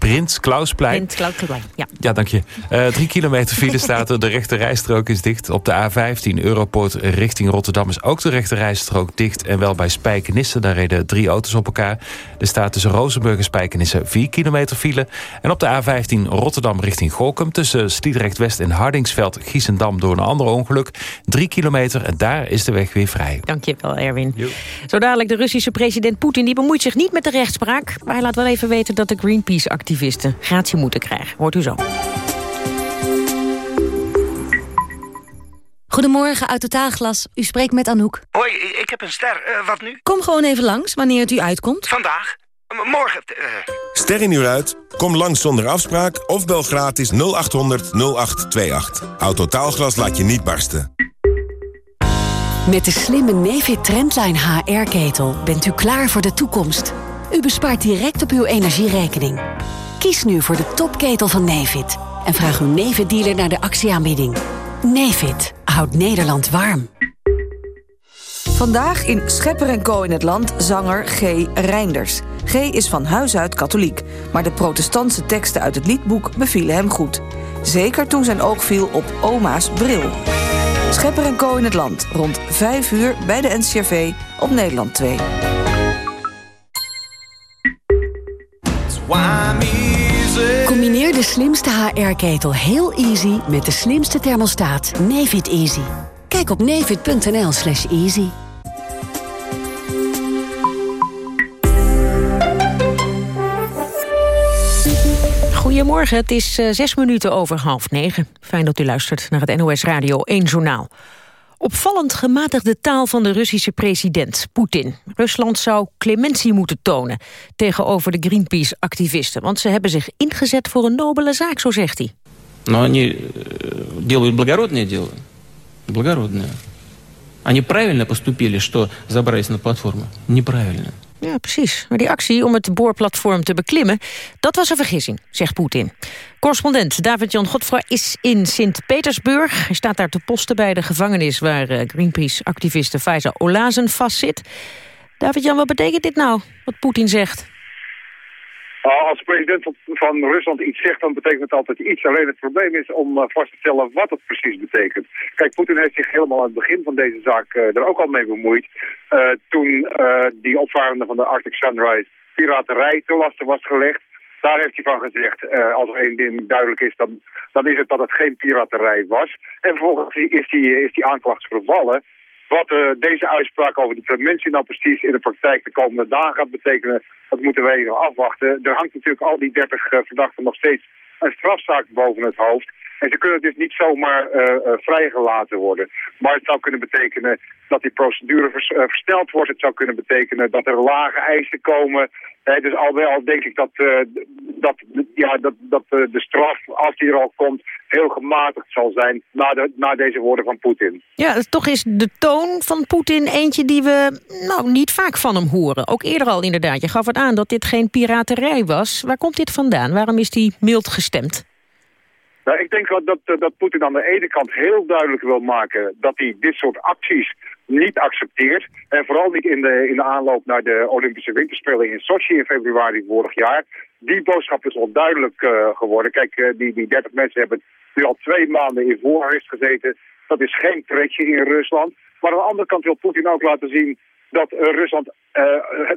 Prins Klausplein. Prins Klausplein, ja. Ja, dank je. Uh, drie kilometer file <laughs> staat er. De rechte rijstrook is dicht. Op de A15 Europoort richting Rotterdam is ook de rechte rijstrook dicht. En wel bij Spijkenisse. Daar reden drie auto's op elkaar. Er staat tussen Rozenburg en Spijkenisse 4 kilometer file. En op de A15 Rotterdam richting Gorkum... tussen Sliedrecht West en Hardingsveld Giesendam door een ander ongeluk. 3 kilometer en daar is de weg weer vrij. Dank je wel, Erwin. Jo. Zo dadelijk de Russische president Poetin... die bemoeit zich niet met de rechtspraak. Maar hij laat wel even weten dat de Greenpeace activisten gratie moeten krijgen. Hoort u zo. Goedemorgen, uit Totaalglas. U spreekt met Anouk. Hoi, ik heb een ster. Uh, wat nu? Kom gewoon even langs, wanneer het u uitkomt. Vandaag? M morgen? Uh... Ster in uur uit? Kom langs zonder afspraak of bel gratis 0800 0828. Autotaalglas laat je niet barsten. Met de slimme Nefit Trendline HR-ketel bent u klaar voor de toekomst. U bespaart direct op uw energierekening. Kies nu voor de topketel van Nefit. En vraag uw Nefit-dealer naar de actieaanbieding. Nefit houdt Nederland warm. Vandaag in Schepper en Co. in het Land zanger G. Reinders. G. is van huis uit katholiek, maar de protestantse teksten uit het liedboek bevielen hem goed. Zeker toen zijn oog viel op oma's bril. Schepper en Co. in het Land, rond 5 uur bij de NCRV op Nederland 2. Combineer de slimste HR-ketel heel easy met de slimste thermostaat Nefit Easy. Kijk op nefit.nl slash easy. Goedemorgen, het is uh, zes minuten over half negen. Fijn dat u luistert naar het NOS Radio 1 Journaal. Opvallend gematigde taal van de Russische president Poetin. Rusland zou clementie moeten tonen tegenover de Greenpeace-activisten... want ze hebben zich ingezet voor een nobele zaak, zo zegt hij. Но они делают благородное дело. Благородное. Они правильно поступили, что забрались на платформу? Неправильно. Ja, precies. Maar die actie om het boorplatform te beklimmen... dat was een vergissing, zegt Poetin. Correspondent David-Jan Godfra is in Sint-Petersburg. Hij staat daar te posten bij de gevangenis... waar Greenpeace-activiste Faiza Olazen vastzit. David-Jan, wat betekent dit nou, wat Poetin zegt? Nou, als de president van, Rusland iets zegt, dan betekent het altijd iets. Alleen het probleem is om uh, vast te stellen wat het precies betekent. Kijk, Poetin heeft zich helemaal aan het begin van deze zaak uh, er ook al mee bemoeid. Uh, toen die opvarenden van de Arctic Sunrise piraterij te lasten was gelegd. Daar heeft hij van gezegd, als er één ding duidelijk is, dan, dan is het dat het geen piraterij was. En vervolgens is die, is die aanklacht vervallen. Wat uh, deze uitspraak over de clementie nou precies in de praktijk de komende dagen gaat betekenen, dat moeten wij nog afwachten. Er hangt natuurlijk al die 30 uh, verdachten nog steeds een strafzaak boven het hoofd. En ze kunnen dus niet zomaar uh, uh, vrijgelaten worden. Maar het zou kunnen betekenen dat die procedure vers, uh, versneld wordt. Het zou kunnen betekenen dat er lage eisen komen. Dus al, al denk ik dat, dat, ja, dat, dat de straf, als die er al komt, heel gematigd zal zijn na, de, na deze woorden van Poetin. Ja, toch is de toon van Poetin eentje die we nou, niet vaak van hem horen. Ook eerder al inderdaad. Je gaf het aan dat dit geen piraterij was. Waar komt dit vandaan? Waarom is die mild gestemd? Nou, ik denk dat, dat, dat Poetin aan de ene kant heel duidelijk wil maken dat hij dit soort acties niet accepteert. En vooral niet in de, in de aanloop naar de Olympische Winterspelen in Sochi in februari vorig jaar. Die boodschap is al duidelijk uh, geworden. Kijk, uh, die, die 30 mensen hebben nu al twee maanden in voorarrest gezeten. Dat is geen pretje in Rusland. Maar aan de andere kant wil Poetin ook laten zien dat Rusland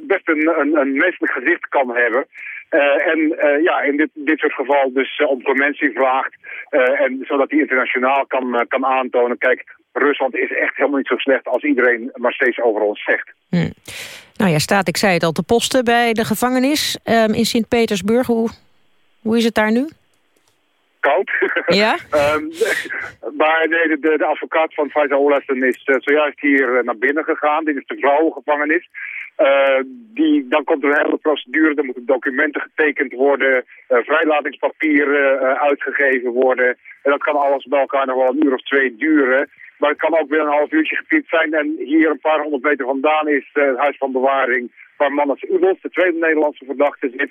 best een, een, een menselijk gezicht kan hebben. Uh, en uh, ja, in dit, dit soort geval dus uh, om clementie vraagt. en zodat hij internationaal kan, kan aantonen. Kijk, Rusland is echt helemaal niet zo slecht als iedereen maar steeds over ons zegt. Hmm. Nou ja, staat, ik zei het al, te posten bij de gevangenis um, in Sint-Petersburg. Hoe, hoe is het daar nu? Koud. <laughs> Ja? um, <laughs> maar nee, de, de, de advocaat van Faisal Olassen is zojuist hier naar binnen gegaan. Dit is de vrouwengevangenis. Uh, die, dan komt er een hele procedure, er moeten documenten getekend worden, uh, vrijlatingspapieren uh, uitgegeven worden. En dat kan alles bij elkaar nog wel een uur of twee duren. Maar het kan ook weer een half uurtje gepiept zijn. En hier een paar honderd meter vandaan is het huis van bewaring waar Mannes Ulos, de tweede Nederlandse verdachte, zit.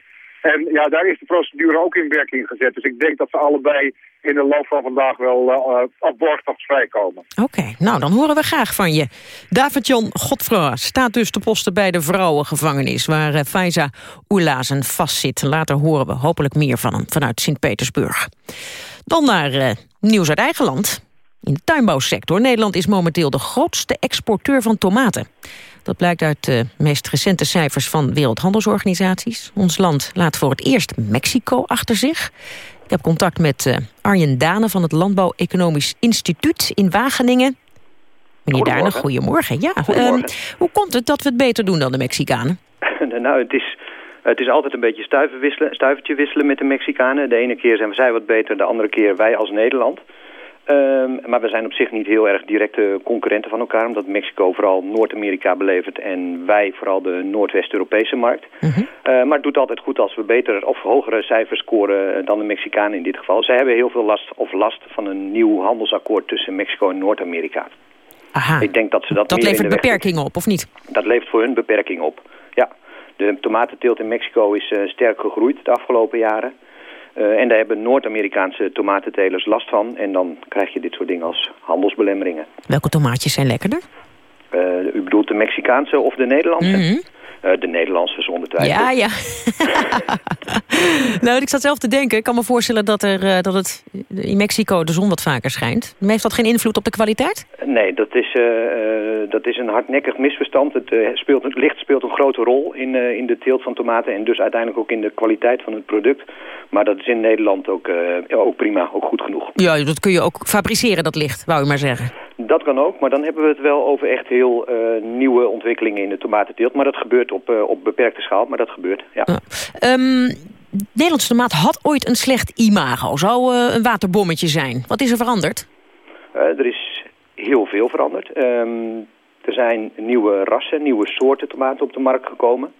En ja, daar is de procedure ook in werking gezet. Dus ik denk dat ze allebei in de loop van vandaag wel uh, vrijkomen. Oké, nou dan horen we graag van je. David-Jan Godfra staat dus te posten bij de vrouwengevangenis... waar uh, Faiza Oelazen vastzit. Later horen we hopelijk meer van hem vanuit Sint-Petersburg. Dan naar uh, nieuws uit eigen land. In de tuinbouwsector. Nederland is momenteel de grootste exporteur van tomaten. Dat blijkt uit de meest recente cijfers van wereldhandelsorganisaties. Ons land laat voor het eerst Mexico achter zich. Ik heb contact met uh, Arjen Dane van het Landbouw Economisch Instituut in Wageningen. Meneer Dane, goedemorgen. Ja, goedemorgen. Um, hoe komt het dat we het beter doen dan de Mexicanen? <laughs> nou, het is, het is altijd een beetje stuiver wisselen, stuivertje wisselen met de Mexicanen. De ene keer zijn zij wat beter, de andere keer wij als Nederland. Um, maar we zijn op zich niet heel erg directe concurrenten van elkaar... omdat Mexico vooral Noord-Amerika belevert en wij vooral de Noordwest-Europese markt. Mm -hmm. uh, maar het doet altijd goed als we beter of hogere cijfers scoren dan de Mexicanen in dit geval. Zij hebben heel veel last, of last van een nieuw handelsakkoord tussen Mexico en Noord-Amerika. Aha, Ik denk dat ze dat, dat meer levert beperkingen op, of niet? Dat levert voor hun beperking op, ja. De tomatenteelt in Mexico is uh, sterk gegroeid de afgelopen jaren... Uh, en daar hebben Noord-Amerikaanse tomatentelers last van. En dan krijg je dit soort dingen als handelsbelemmeringen. Welke tomaatjes zijn lekkerder? Uh, u bedoelt de Mexicaanse of de Nederlandse? Mm -hmm. Uh, de Nederlandse zonder twijfel. Ja, ja. <laughs> nou, ik zat zelf te denken. Ik kan me voorstellen dat, er, dat het in Mexico de zon wat vaker schijnt. Maar heeft dat geen invloed op de kwaliteit? Nee, dat is, dat is een hardnekkig misverstand. Het, speelt, het licht speelt een grote rol in, in de teelt van tomaten... en dus uiteindelijk ook in de kwaliteit van het product. Maar dat is in Nederland ook, ook prima, ook goed genoeg. Ja, dat kun je ook fabriceren, dat licht, wou je maar zeggen. Dat kan ook, maar dan hebben we het wel over echt heel uh, nieuwe ontwikkelingen in de tomatenteelt. Maar dat gebeurt op, uh, op beperkte schaal, maar dat gebeurt, ja. Um, Nederlandse tomaat had ooit een slecht imago. Zou een waterbommetje zijn. Wat is er veranderd? er is heel veel veranderd. Um, er zijn nieuwe rassen, nieuwe soorten tomaten op de markt gekomen.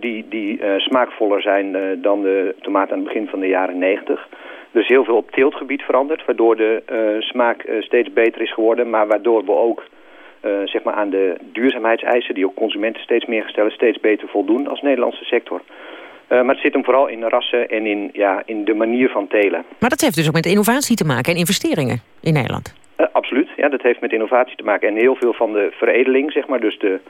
Die, die smaakvoller zijn dan de tomaat aan het begin van de jaren 90. Er is heel veel op teeltgebied veranderd, waardoor de smaak steeds beter is geworden. Maar waardoor we ook zeg maar aan de duurzaamheidseisen, die ook consumenten steeds meer stellen, steeds beter voldoen als Nederlandse sector. maar het zit hem vooral in rassen en in, ja, in de manier van telen. Maar dat heeft dus ook met innovatie te maken en investeringen in Nederland. Uh, absoluut, ja, dat heeft met innovatie te maken. En heel veel van de veredeling, zeg maar, dus de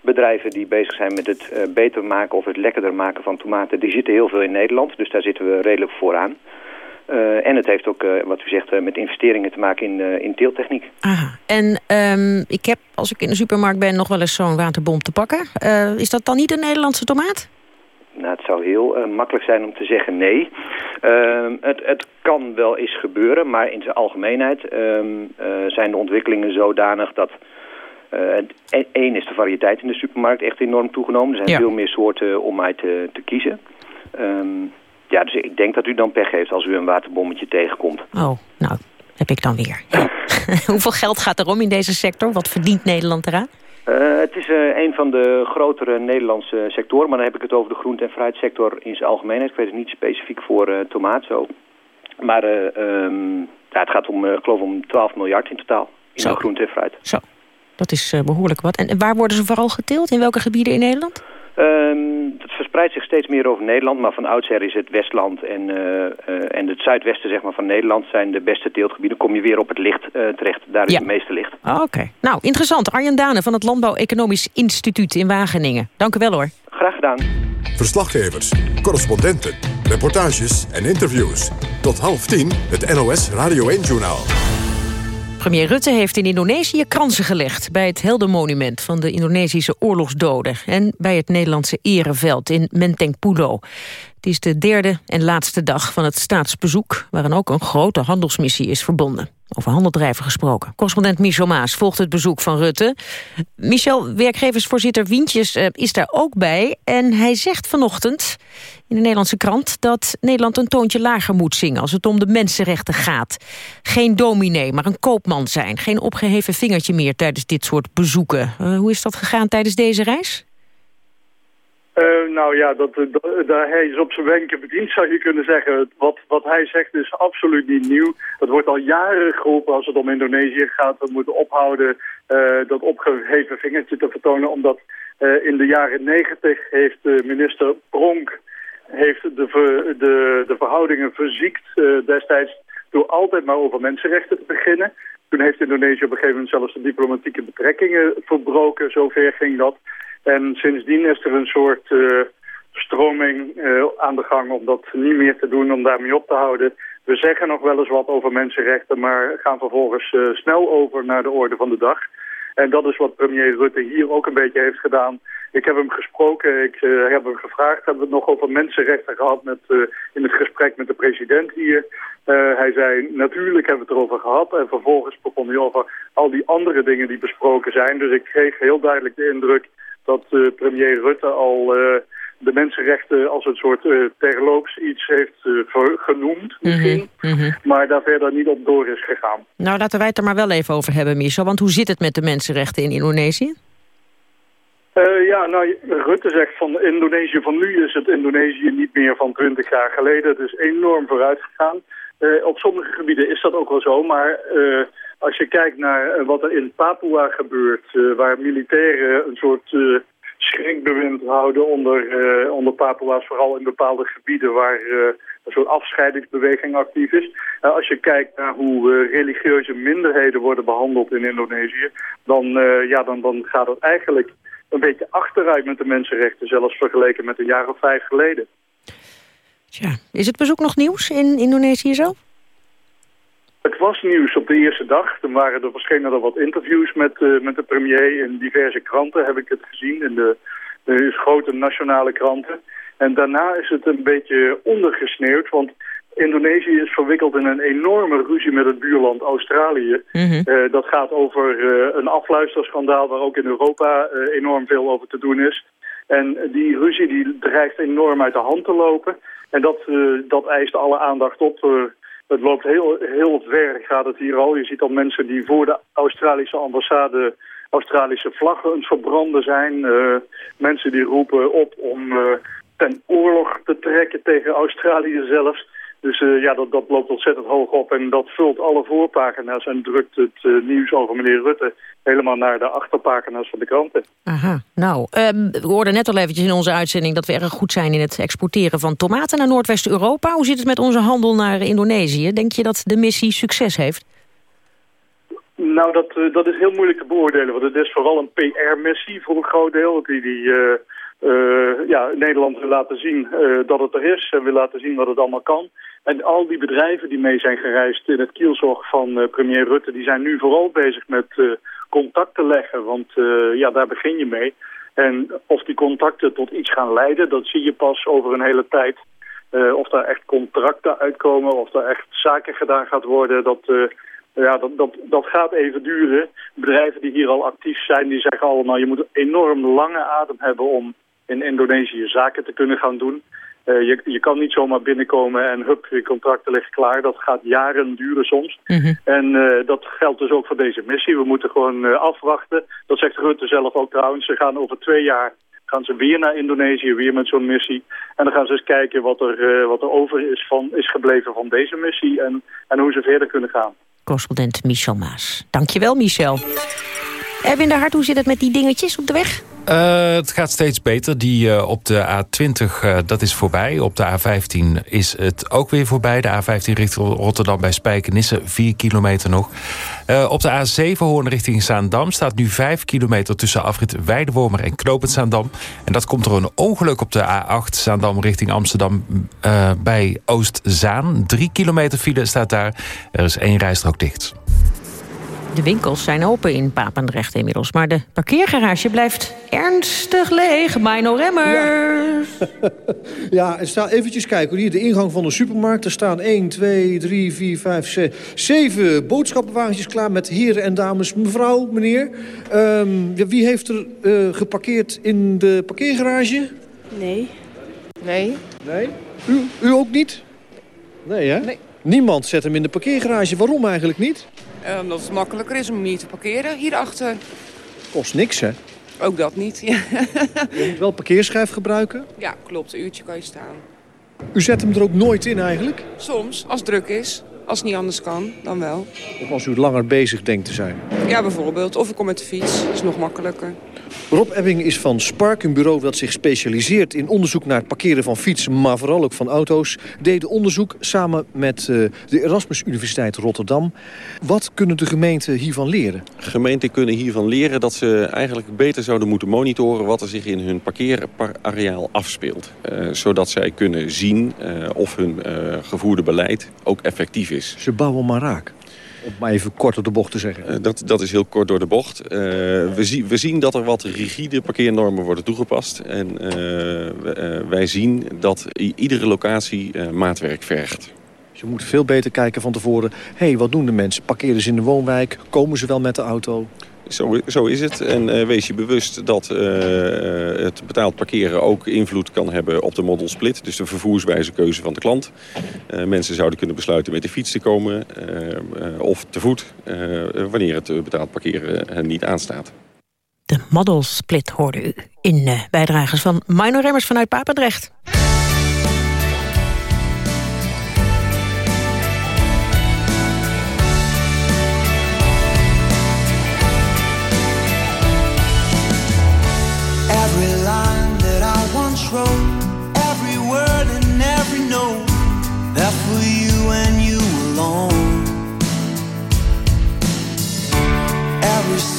bedrijven die bezig zijn met het uh, beter maken of het lekkerder maken van tomaten, die zitten heel veel in Nederland. Dus daar zitten we redelijk vooraan. Uh, en het heeft ook, wat u zegt, met investeringen te maken in, in teeltechniek. Aha. En um, ik heb, als ik in de supermarkt ben, nog wel eens zo'n waterbom te pakken. is dat dan niet een Nederlandse tomaat? Nou, het zou heel uh, makkelijk zijn om te zeggen nee. Uh, het, het, kan wel eens gebeuren, maar in zijn algemeenheid uh, zijn de ontwikkelingen zodanig dat... één is de variëteit in de supermarkt echt enorm toegenomen. Er zijn veel meer soorten om uit te, te kiezen. Ehm, ja, dus ik denk dat u dan pech heeft als u een waterbommetje tegenkomt. Oh, nou, heb ik dan weer. <laughs> <laughs> Hoeveel geld gaat er om in deze sector? Wat verdient Nederland eraan? Uh, het is uh, een van de grotere Nederlandse sectoren, maar dan heb ik het over de groente- en fruitsector in zijn algemeenheid. Ik weet het niet specifiek voor uh, tomaat zo. Maar um, ja, het gaat om, ik geloof om 12 miljard in totaal in de groente en fruit. Zo, dat is behoorlijk wat. En waar worden ze vooral geteeld? In welke gebieden in Nederland? Um, het verspreidt zich steeds meer over Nederland, maar van oudsher is het Westland en, uh, uh, en het zuidwesten zeg maar, van Nederland zijn de beste teeltgebieden. kom je weer op het licht uh, terecht, daar is het meeste licht. Oké, okay. nou interessant. Arjen Dane van het Landbouw Economisch Instituut in Wageningen. Dank u wel hoor. Graag gedaan. Verslaggevers, correspondenten, reportages en interviews. Tot half tien het NOS Radio 1-journaal. Premier Rutte heeft in Indonesië kransen gelegd... bij het heldenmonument van de Indonesische oorlogsdoden... en bij het Nederlandse ereveld in Menteng-Pulo. Het is de derde en laatste dag van het staatsbezoek... waaraan ook een grote handelsmissie is verbonden. Over handeldrijven gesproken. Correspondent Michel Maas volgt het bezoek van Rutte. Michel, werkgeversvoorzitter Wientjes uh, is daar ook bij. En hij zegt vanochtend in de Nederlandse krant... dat Nederland een toontje lager moet zingen als het om de mensenrechten gaat. Geen dominee, maar een koopman zijn. Geen opgeheven vingertje meer tijdens dit soort bezoeken. Uh, hoe is dat gegaan tijdens deze reis? Uh, nou ja, dat, dat, dat, hij is op zijn wenken bediend, zou je kunnen zeggen. Wat, wat hij zegt is absoluut niet nieuw. Het wordt al jaren geroepen als het om Indonesië gaat. We moeten ophouden dat opgeheven vingertje te vertonen. Omdat in de jaren negentig heeft minister Pronk heeft de, de, de verhoudingen verziekt destijds... door altijd maar over mensenrechten te beginnen. Toen heeft Indonesië op een gegeven moment zelfs de diplomatieke betrekkingen verbroken. Zover ging dat. En sindsdien is er een soort uh, stroming uh, aan de gang om dat niet meer te doen, om daarmee op te houden. We zeggen nog wel eens wat over mensenrechten, maar gaan vervolgens uh, snel over naar de orde van de dag. En dat is wat premier Rutte hier ook een beetje heeft gedaan. Ik heb hem gesproken, ik heb hem gevraagd, hebben we het nog over mensenrechten gehad met, in het gesprek met de president hier. Hij zei, natuurlijk hebben we het erover gehad. En vervolgens begon hij over al die andere dingen die besproken zijn. Dus ik kreeg heel duidelijk de indruk dat uh, premier Rutte al uh, de mensenrechten als een soort uh, terloops iets heeft genoemd misschien. Mm -hmm. Maar daar verder niet op door is gegaan. Nou, laten wij het er maar wel even over hebben, Michel. Want hoe zit het met de mensenrechten in Indonesië? ja, nou, Rutte zegt van Indonesië van nu is het Indonesië niet meer van 20 jaar geleden. Het is enorm vooruit gegaan. op sommige gebieden is dat ook wel zo, maar als je kijkt naar wat er in Papua gebeurt, uh, waar militairen een soort uh, schrikbewind houden onder, uh, onder Papua's, vooral in bepaalde gebieden waar een soort afscheidingsbeweging actief is. als je kijkt naar hoe religieuze minderheden worden behandeld in Indonesië, dan, ja, dan, dan gaat het eigenlijk een beetje achteruit met de mensenrechten, zelfs vergeleken met een jaar of vijf geleden. Tja, is het bezoek nog nieuws in Indonesië zelf? Het was nieuws op de eerste dag. Toen waren er verschenen er wat interviews met, uh, met de premier. In diverse kranten heb ik het gezien. In de, de grote nationale kranten. En daarna is het een beetje ondergesneeuwd. Want Indonesië is verwikkeld in een enorme ruzie met het buurland Australië. Mm -hmm. uh, dat gaat over uh, een afluisterschandaal waar ook in Europa enorm veel over te doen is. En die ruzie die dreigt enorm uit de hand te lopen. En dat, dat eist alle aandacht op het loopt heel, heel ver, gaat het hier al. Je ziet al mensen die voor de Australische ambassade Australische vlaggen aan het verbranden zijn. Uh, mensen die roepen op om uh, ten oorlog te trekken tegen Australië zelfs. Dus uh, ja, dat, dat loopt ontzettend hoog op en dat vult alle voorpagina's en drukt het uh, nieuws over meneer Rutte helemaal naar de achterpagina's van de kranten. Aha, nou, um, we hoorden net al eventjes in onze uitzending dat we erg goed zijn in het exporteren van tomaten naar Noordwest-Europa. Hoe zit het met onze handel naar Indonesië? Denk je dat de missie succes heeft? Nou, dat, eh, dat is heel moeilijk te beoordelen. Want het is vooral een PR-missie voor een groot deel. Die, die uh, ja, Nederland wil laten zien dat het er is. En wil laten zien wat het allemaal kan. En al die bedrijven die mee zijn gereisd in het kielzorg van premier Rutte... die zijn nu vooral bezig met contacten leggen. Want ja, daar begin je mee. En of die contacten tot iets gaan leiden, dat zie je pas over een hele tijd. of daar echt contracten uitkomen, of daar echt zaken gedaan gaat worden... dat ja, dat, dat, dat gaat even duren. Bedrijven die hier al actief zijn, die zeggen allemaal... je moet enorm lange adem hebben om in Indonesië zaken te kunnen gaan doen. Uh, je, je kan niet zomaar binnenkomen en hup, je contracten liggen klaar. Dat gaat jaren duren soms. Mhm. En uh, dat geldt dus ook voor deze missie. We moeten gewoon uh, afwachten. Dat zegt Rutte zelf ook trouwens. Ze gaan over twee jaar gaan ze weer naar Indonesië, weer met zo'n missie. En dan gaan ze eens kijken wat er, wat er over is, van, is gebleven van deze missie en, en hoe ze verder kunnen gaan correspondent Michel Maas. Dankjewel, Michel. Erwin de Hart, hoe zit het met die dingetjes op de weg? Uh, het gaat steeds beter. Die uh, op de A20, uh, dat is voorbij. Op de A15 is het ook weer voorbij. De A15 richting Rotterdam bij Spijkenisse, 4 kilometer nog. op de A7 Hoorn richting Zaandam staat nu 5 kilometer... tussen afrit Weidewormer en Knopend Zaandam. En dat komt door een ongeluk op de A8 Zaandam richting Amsterdam... bij Oostzaan. 3 kilometer file staat daar. Er is één rijstrook dicht. De winkels zijn open in Papendrecht inmiddels. Maar de parkeergarage blijft ernstig leeg. Mino Remmers. Ja, <laughs> en sta eventjes kijken. Hier de ingang van de supermarkt. Er staan 1, 2, 3, 4, 5, 6, 7 boodschappenwagentjes klaar... met heren en dames. Mevrouw, meneer. Um, wie heeft er uh, geparkeerd in de parkeergarage? Nee. Nee. Nee? U, u ook niet? Nee, hè? Nee. Niemand zet hem in de parkeergarage. Waarom eigenlijk niet? Omdat het makkelijker is om hier te parkeren, hierachter. Kost niks, hè? Ook dat niet, <laughs> Je moet wel parkeerschijf gebruiken? Ja, klopt. Een uurtje kan je staan. U zet hem er ook nooit in eigenlijk? Soms, als het druk is. Als het niet anders kan, dan wel. Of als u langer bezig denkt te zijn? Ja, bijvoorbeeld. Of ik kom met de fiets. Dat is nog makkelijker. Rob Ebbing is van Spark, een bureau dat zich specialiseert in onderzoek naar het parkeren van fietsen, maar vooral ook van auto's. Deden onderzoek samen met uh, de Erasmus Universiteit Rotterdam. Wat kunnen de gemeenten hiervan leren? Gemeenten kunnen hiervan leren dat ze eigenlijk beter zouden moeten monitoren wat er zich in hun parkeerareaal afspeelt. Uh, zodat zij kunnen zien uh, of hun gevoerde beleid ook effectief is. Ze bouwen maar raak. Om maar even kort op de bocht te zeggen. Uh, dat, dat is heel kort door de bocht. Uh, we, zie, we zien dat er wat rigide parkeernormen worden toegepast. En uh, wij zien dat iedere locatie maatwerk vergt. Dus je moet veel beter kijken van tevoren. Hé, hey, wat doen de mensen? Parkeren ze in de woonwijk? Komen ze wel met de auto? Zo, zo is het. En uh, wees je bewust dat uh, het betaald parkeren ook invloed kan hebben op de model split. Dus de vervoerswijze keuze van de klant. Uh, mensen zouden kunnen besluiten met de fiets te komen of te voet. wanneer het betaald parkeren niet aanstaat. De model split hoorde u in bijdragers van Minor Remmers vanuit Papendrecht.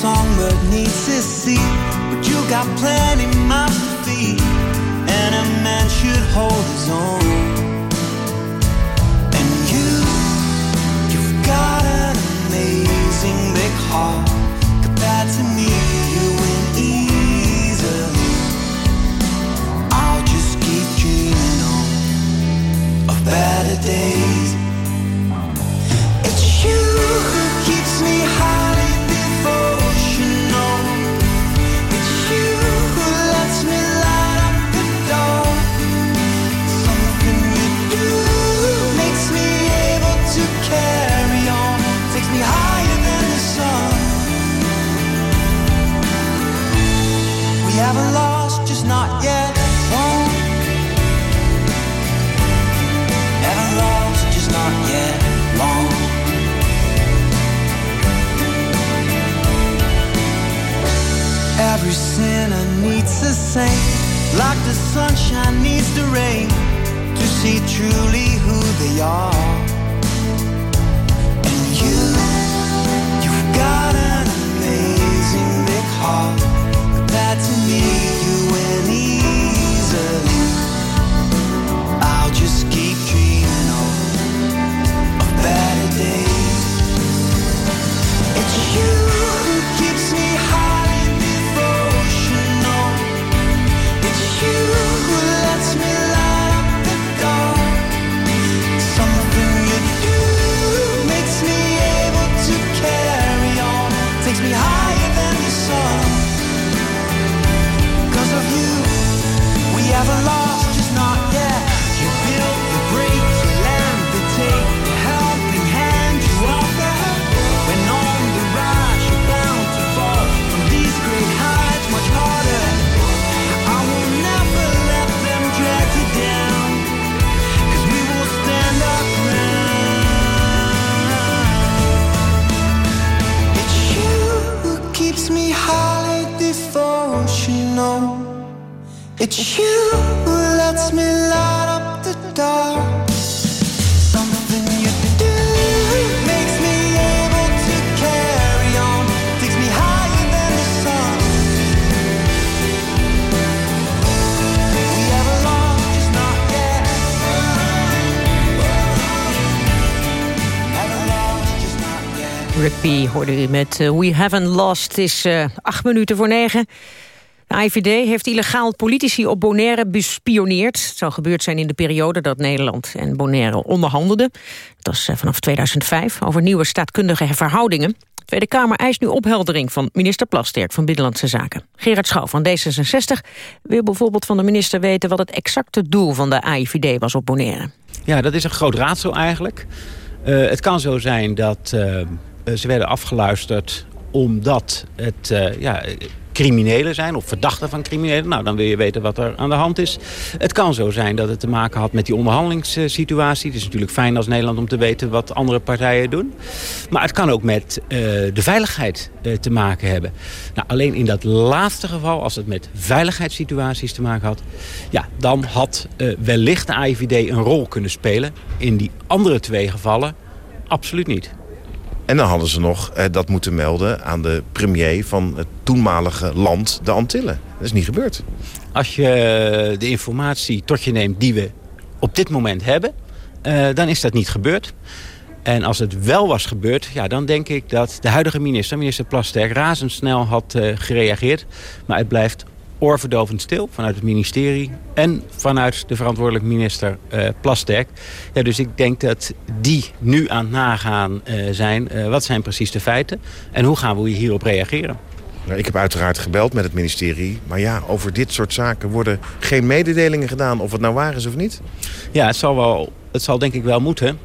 Songbird needs his seat, but you got plenty mouths to feed, and a man should hold his own. And you, you've got an amazing big heart compared to me. Better days. It's you safe Rugby hoorde u met eh, We Haven't Lost. Het is eh, acht minuten voor negen. De IVD heeft illegaal politici op Bonaire bespioneerd. Het zou gebeurd zijn in de periode dat Nederland en Bonaire onderhandelden. Dat is eh, vanaf 2005 over nieuwe staatkundige verhoudingen. De Tweede Kamer eist nu opheldering van minister Plasterk van Binnenlandse Zaken. Gerard Schouw van D66 wil bijvoorbeeld van de minister weten... wat het exacte doel van de AIVD was op Bonaire. Ja, dat is een groot raadsel eigenlijk. Het kan zo zijn dat ze werden afgeluisterd omdat het eh, ja, criminelen zijn of verdachten van criminelen. Nou, dan wil je weten wat er aan de hand is. Het kan zo zijn dat het te maken had met die onderhandelingssituatie. Het is natuurlijk fijn als Nederland om te weten wat andere partijen doen. Maar het kan ook met eh, de veiligheid eh, te maken hebben. Nou, alleen in dat laatste geval, als het met veiligheidssituaties te maken had... ja, dan had eh, wellicht de AIVD een rol kunnen spelen. In die andere twee gevallen absoluut niet. En dan hadden ze nog eh, dat moeten melden aan de premier van het toenmalige land, de Antillen. Dat is niet gebeurd. Als je de informatie tot je neemt die we op dit moment hebben... eh, dan is dat niet gebeurd. En als het wel was gebeurd, ja, dan denk ik dat de huidige minister, minister Plasterk, razendsnel had eh, gereageerd. Maar het blijft oorverdovend stil vanuit het ministerie en vanuit de verantwoordelijk minister eh Plasterk. Ja, dus ik denk dat die nu aan het nagaan eh, zijn. eh, wat zijn precies de feiten en hoe gaan we hierop reageren? Nou, ik heb uiteraard gebeld met het ministerie. Maar ja, over dit soort zaken worden geen mededelingen gedaan... of het nou waar is of niet. Ja, het zal, wel, het zal denk ik wel moeten.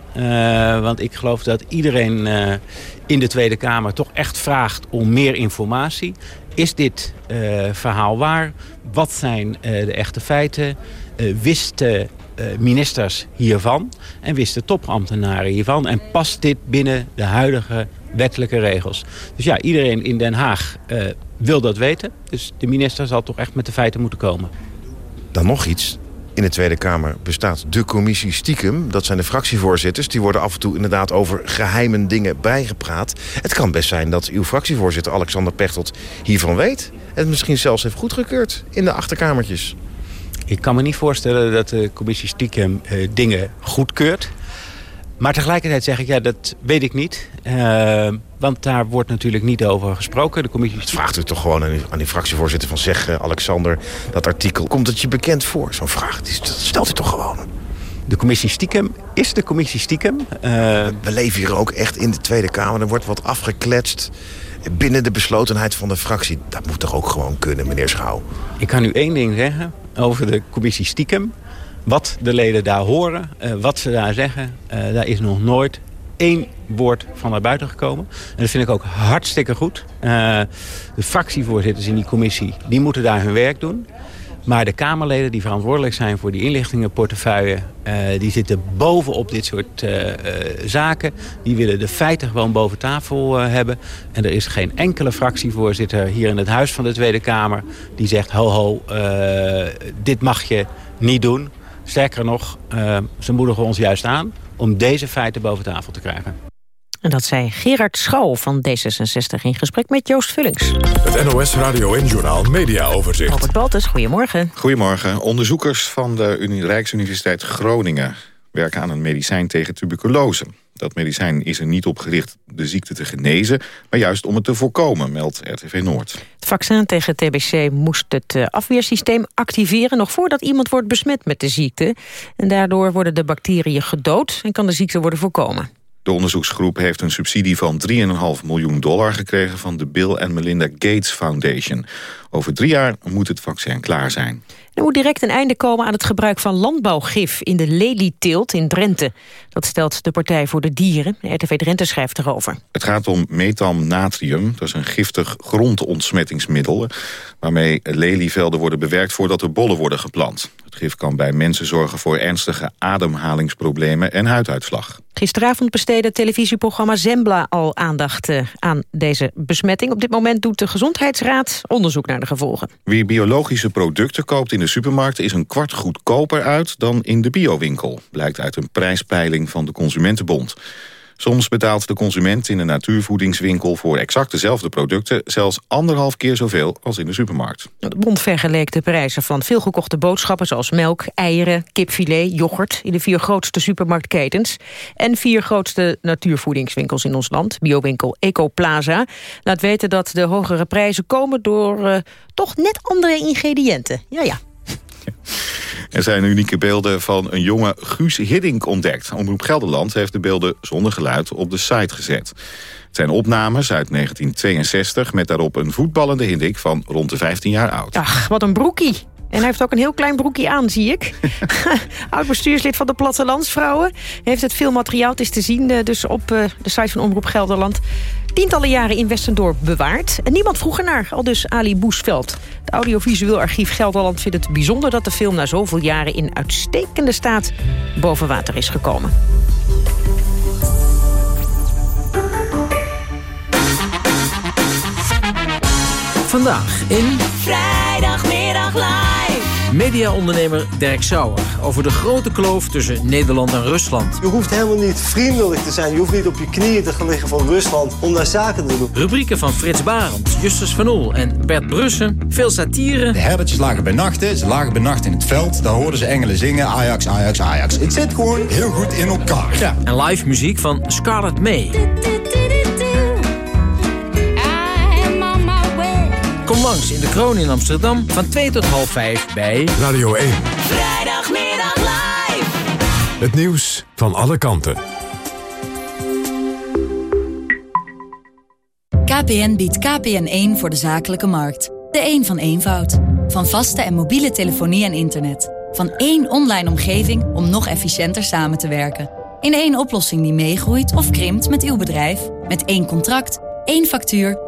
Want ik geloof dat iedereen in de Tweede Kamer toch echt vraagt om meer informatie. Is dit eh, verhaal waar? Wat zijn eh, de echte feiten? Eh, wisten ministers hiervan? En wisten topambtenaren hiervan? En past dit binnen de huidige wettelijke regels? Dus ja, iedereen in Den Haag wil dat weten. Dus de minister zal toch echt met de feiten moeten komen. Dan nog iets. In de Tweede Kamer bestaat de commissie stiekem. Dat zijn de fractievoorzitters. Die worden af en toe inderdaad over geheime dingen bijgepraat. Het kan best zijn dat uw fractievoorzitter Alexander Pechtold hiervan weet. En het misschien zelfs heeft goedgekeurd in de achterkamertjes. Ik kan me niet voorstellen dat de commissie stiekem eh, dingen goedkeurt. Maar tegelijkertijd zeg ik, ja, dat weet ik niet. Eh, want daar wordt natuurlijk niet over gesproken. De commissie Vraagt u toch gewoon aan die, aan die fractievoorzitter van zeg, Alexander, dat artikel. Komt het je bekend voor? Zo'n vraag, die stelt u toch gewoon. De commissie stiekem is de commissie stiekem. Eh, We leven hier ook echt in de Tweede Kamer. Er wordt wat afgekletst binnen de beslotenheid van de fractie. Dat moet toch ook gewoon kunnen, meneer Schouw? Ik kan u één ding zeggen over de commissie stiekem. Wat de leden daar horen, eh, wat ze daar zeggen, eh, daar is nog nooit één woord van naar buiten gekomen. En dat vind ik ook hartstikke goed. Eh, de fractievoorzitters in die commissie, die moeten daar hun werk doen. Maar de Kamerleden die verantwoordelijk zijn voor die inlichtingenportefeuille... die zitten bovenop dit soort zaken. Die willen de feiten gewoon boven tafel hebben. En er is geen enkele fractievoorzitter hier in het Huis van de Tweede Kamer... die zegt, ho ho, dit mag je niet doen. Sterker nog, eh, ze moedigen ons juist aan om deze feiten boven tafel te krijgen. En dat zei Gerard Schouw van D66 in gesprek met Joost Vullings. Het NOS Radio en Journaal Media Overzicht. Robert Baltus, goedemorgen. Goedemorgen. Onderzoekers van de Uni Rijksuniversiteit Groningen werken aan een medicijn tegen tuberculose. Dat medicijn is er niet op gericht de ziekte te genezen, maar juist om het te voorkomen, meldt RTV Noord. Het vaccin tegen TBC moest het eh, afweersysteem activeren... nog voordat iemand wordt besmet met de ziekte. En daardoor worden de bacteriën gedood en kan de ziekte worden voorkomen. De onderzoeksgroep heeft een subsidie van 3,5 miljoen dollar gekregen van de Bill and Melinda Gates Foundation. Over drie jaar moet het vaccin klaar zijn. Er moet direct een einde komen aan het gebruik van landbouwgif in de lelieteelt in Drenthe. Dat stelt de Partij voor de Dieren. De RTV Drenthe schrijft erover. Het gaat om metamnatrium, dat is een giftig grondontsmettingsmiddel... waarmee lelievelden worden bewerkt voordat er bollen worden geplant. Het gif kan bij mensen zorgen voor ernstige ademhalingsproblemen en huiduitslag. Gisteravond besteedde het televisieprogramma Zembla al aandacht eh, aan deze besmetting. Op dit moment doet de Gezondheidsraad onderzoek naar Wie biologische producten koopt in de supermarkt... is een kwart goedkoper uit dan in de biowinkel. Blijkt uit een prijspeiling van de Consumentenbond. Soms betaalt de consument in een natuurvoedingswinkel... voor exact dezelfde producten zelfs anderhalf keer zoveel als in de supermarkt. De bond vergeleek de prijzen van veelgekochte boodschappen... zoals melk, eieren, kipfilet, yoghurt... in de vier grootste supermarktketens... en vier grootste natuurvoedingswinkels in ons land. Biowinkel Ecoplaza laat weten dat de hogere prijzen komen... door uh, toch net andere ingrediënten. Ja, ja. <laughs> Er zijn unieke beelden van een jonge Guus Hiddink ontdekt. Omroep Gelderland heeft de beelden zonder geluid op de site gezet. Het zijn opnames uit 1962 met daarop een voetballende Hiddink van rond de 15 jaar oud. Ach, wat een broekie. En hij heeft ook een heel klein broekje aan, zie ik. <laughs> Oud-bestuurslid van de Plattelandsvrouwen. Heeft het veel materiaal, het is te zien eh, dus op uh, de site van Omroep Gelderland. Tientallen jaren in Westendorp bewaard. En niemand vroeg ernaar, al dus Ali Boesveld. Het audiovisueel archief Gelderland vindt het bijzonder... dat de film na zoveel jaren in uitstekende staat boven water is gekomen. Vandaag in... Vrijdagmiddag live. Mediaondernemer Dirk Sauer over de grote kloof tussen Nederland en Rusland. Je hoeft helemaal niet vriendelijk te zijn. Je hoeft niet op je knieën te gaan liggen van Rusland om daar zaken te doen. Rubrieken van Frits Barend, Justus van Oel en Bert Brussen. Veel satire. De herdertjes lagen bij nachten. Ze lagen bij nacht in het veld. Daar hoorden ze engelen zingen. Ajax, Ajax, Ajax. Het zit gewoon heel goed in elkaar. Ja, en live muziek van Scarlett May. Kom langs in de Kroon in Amsterdam van 2 tot half 5 bij Radio 1. Vrijdagmiddag live. Het nieuws van alle kanten. KPN biedt KPN1 voor de zakelijke markt. De een van eenvoud. Van vaste en mobiele telefonie en internet. Van één online omgeving om nog efficiënter samen te werken. In één oplossing die meegroeit of krimpt met uw bedrijf. Met één contract, één factuur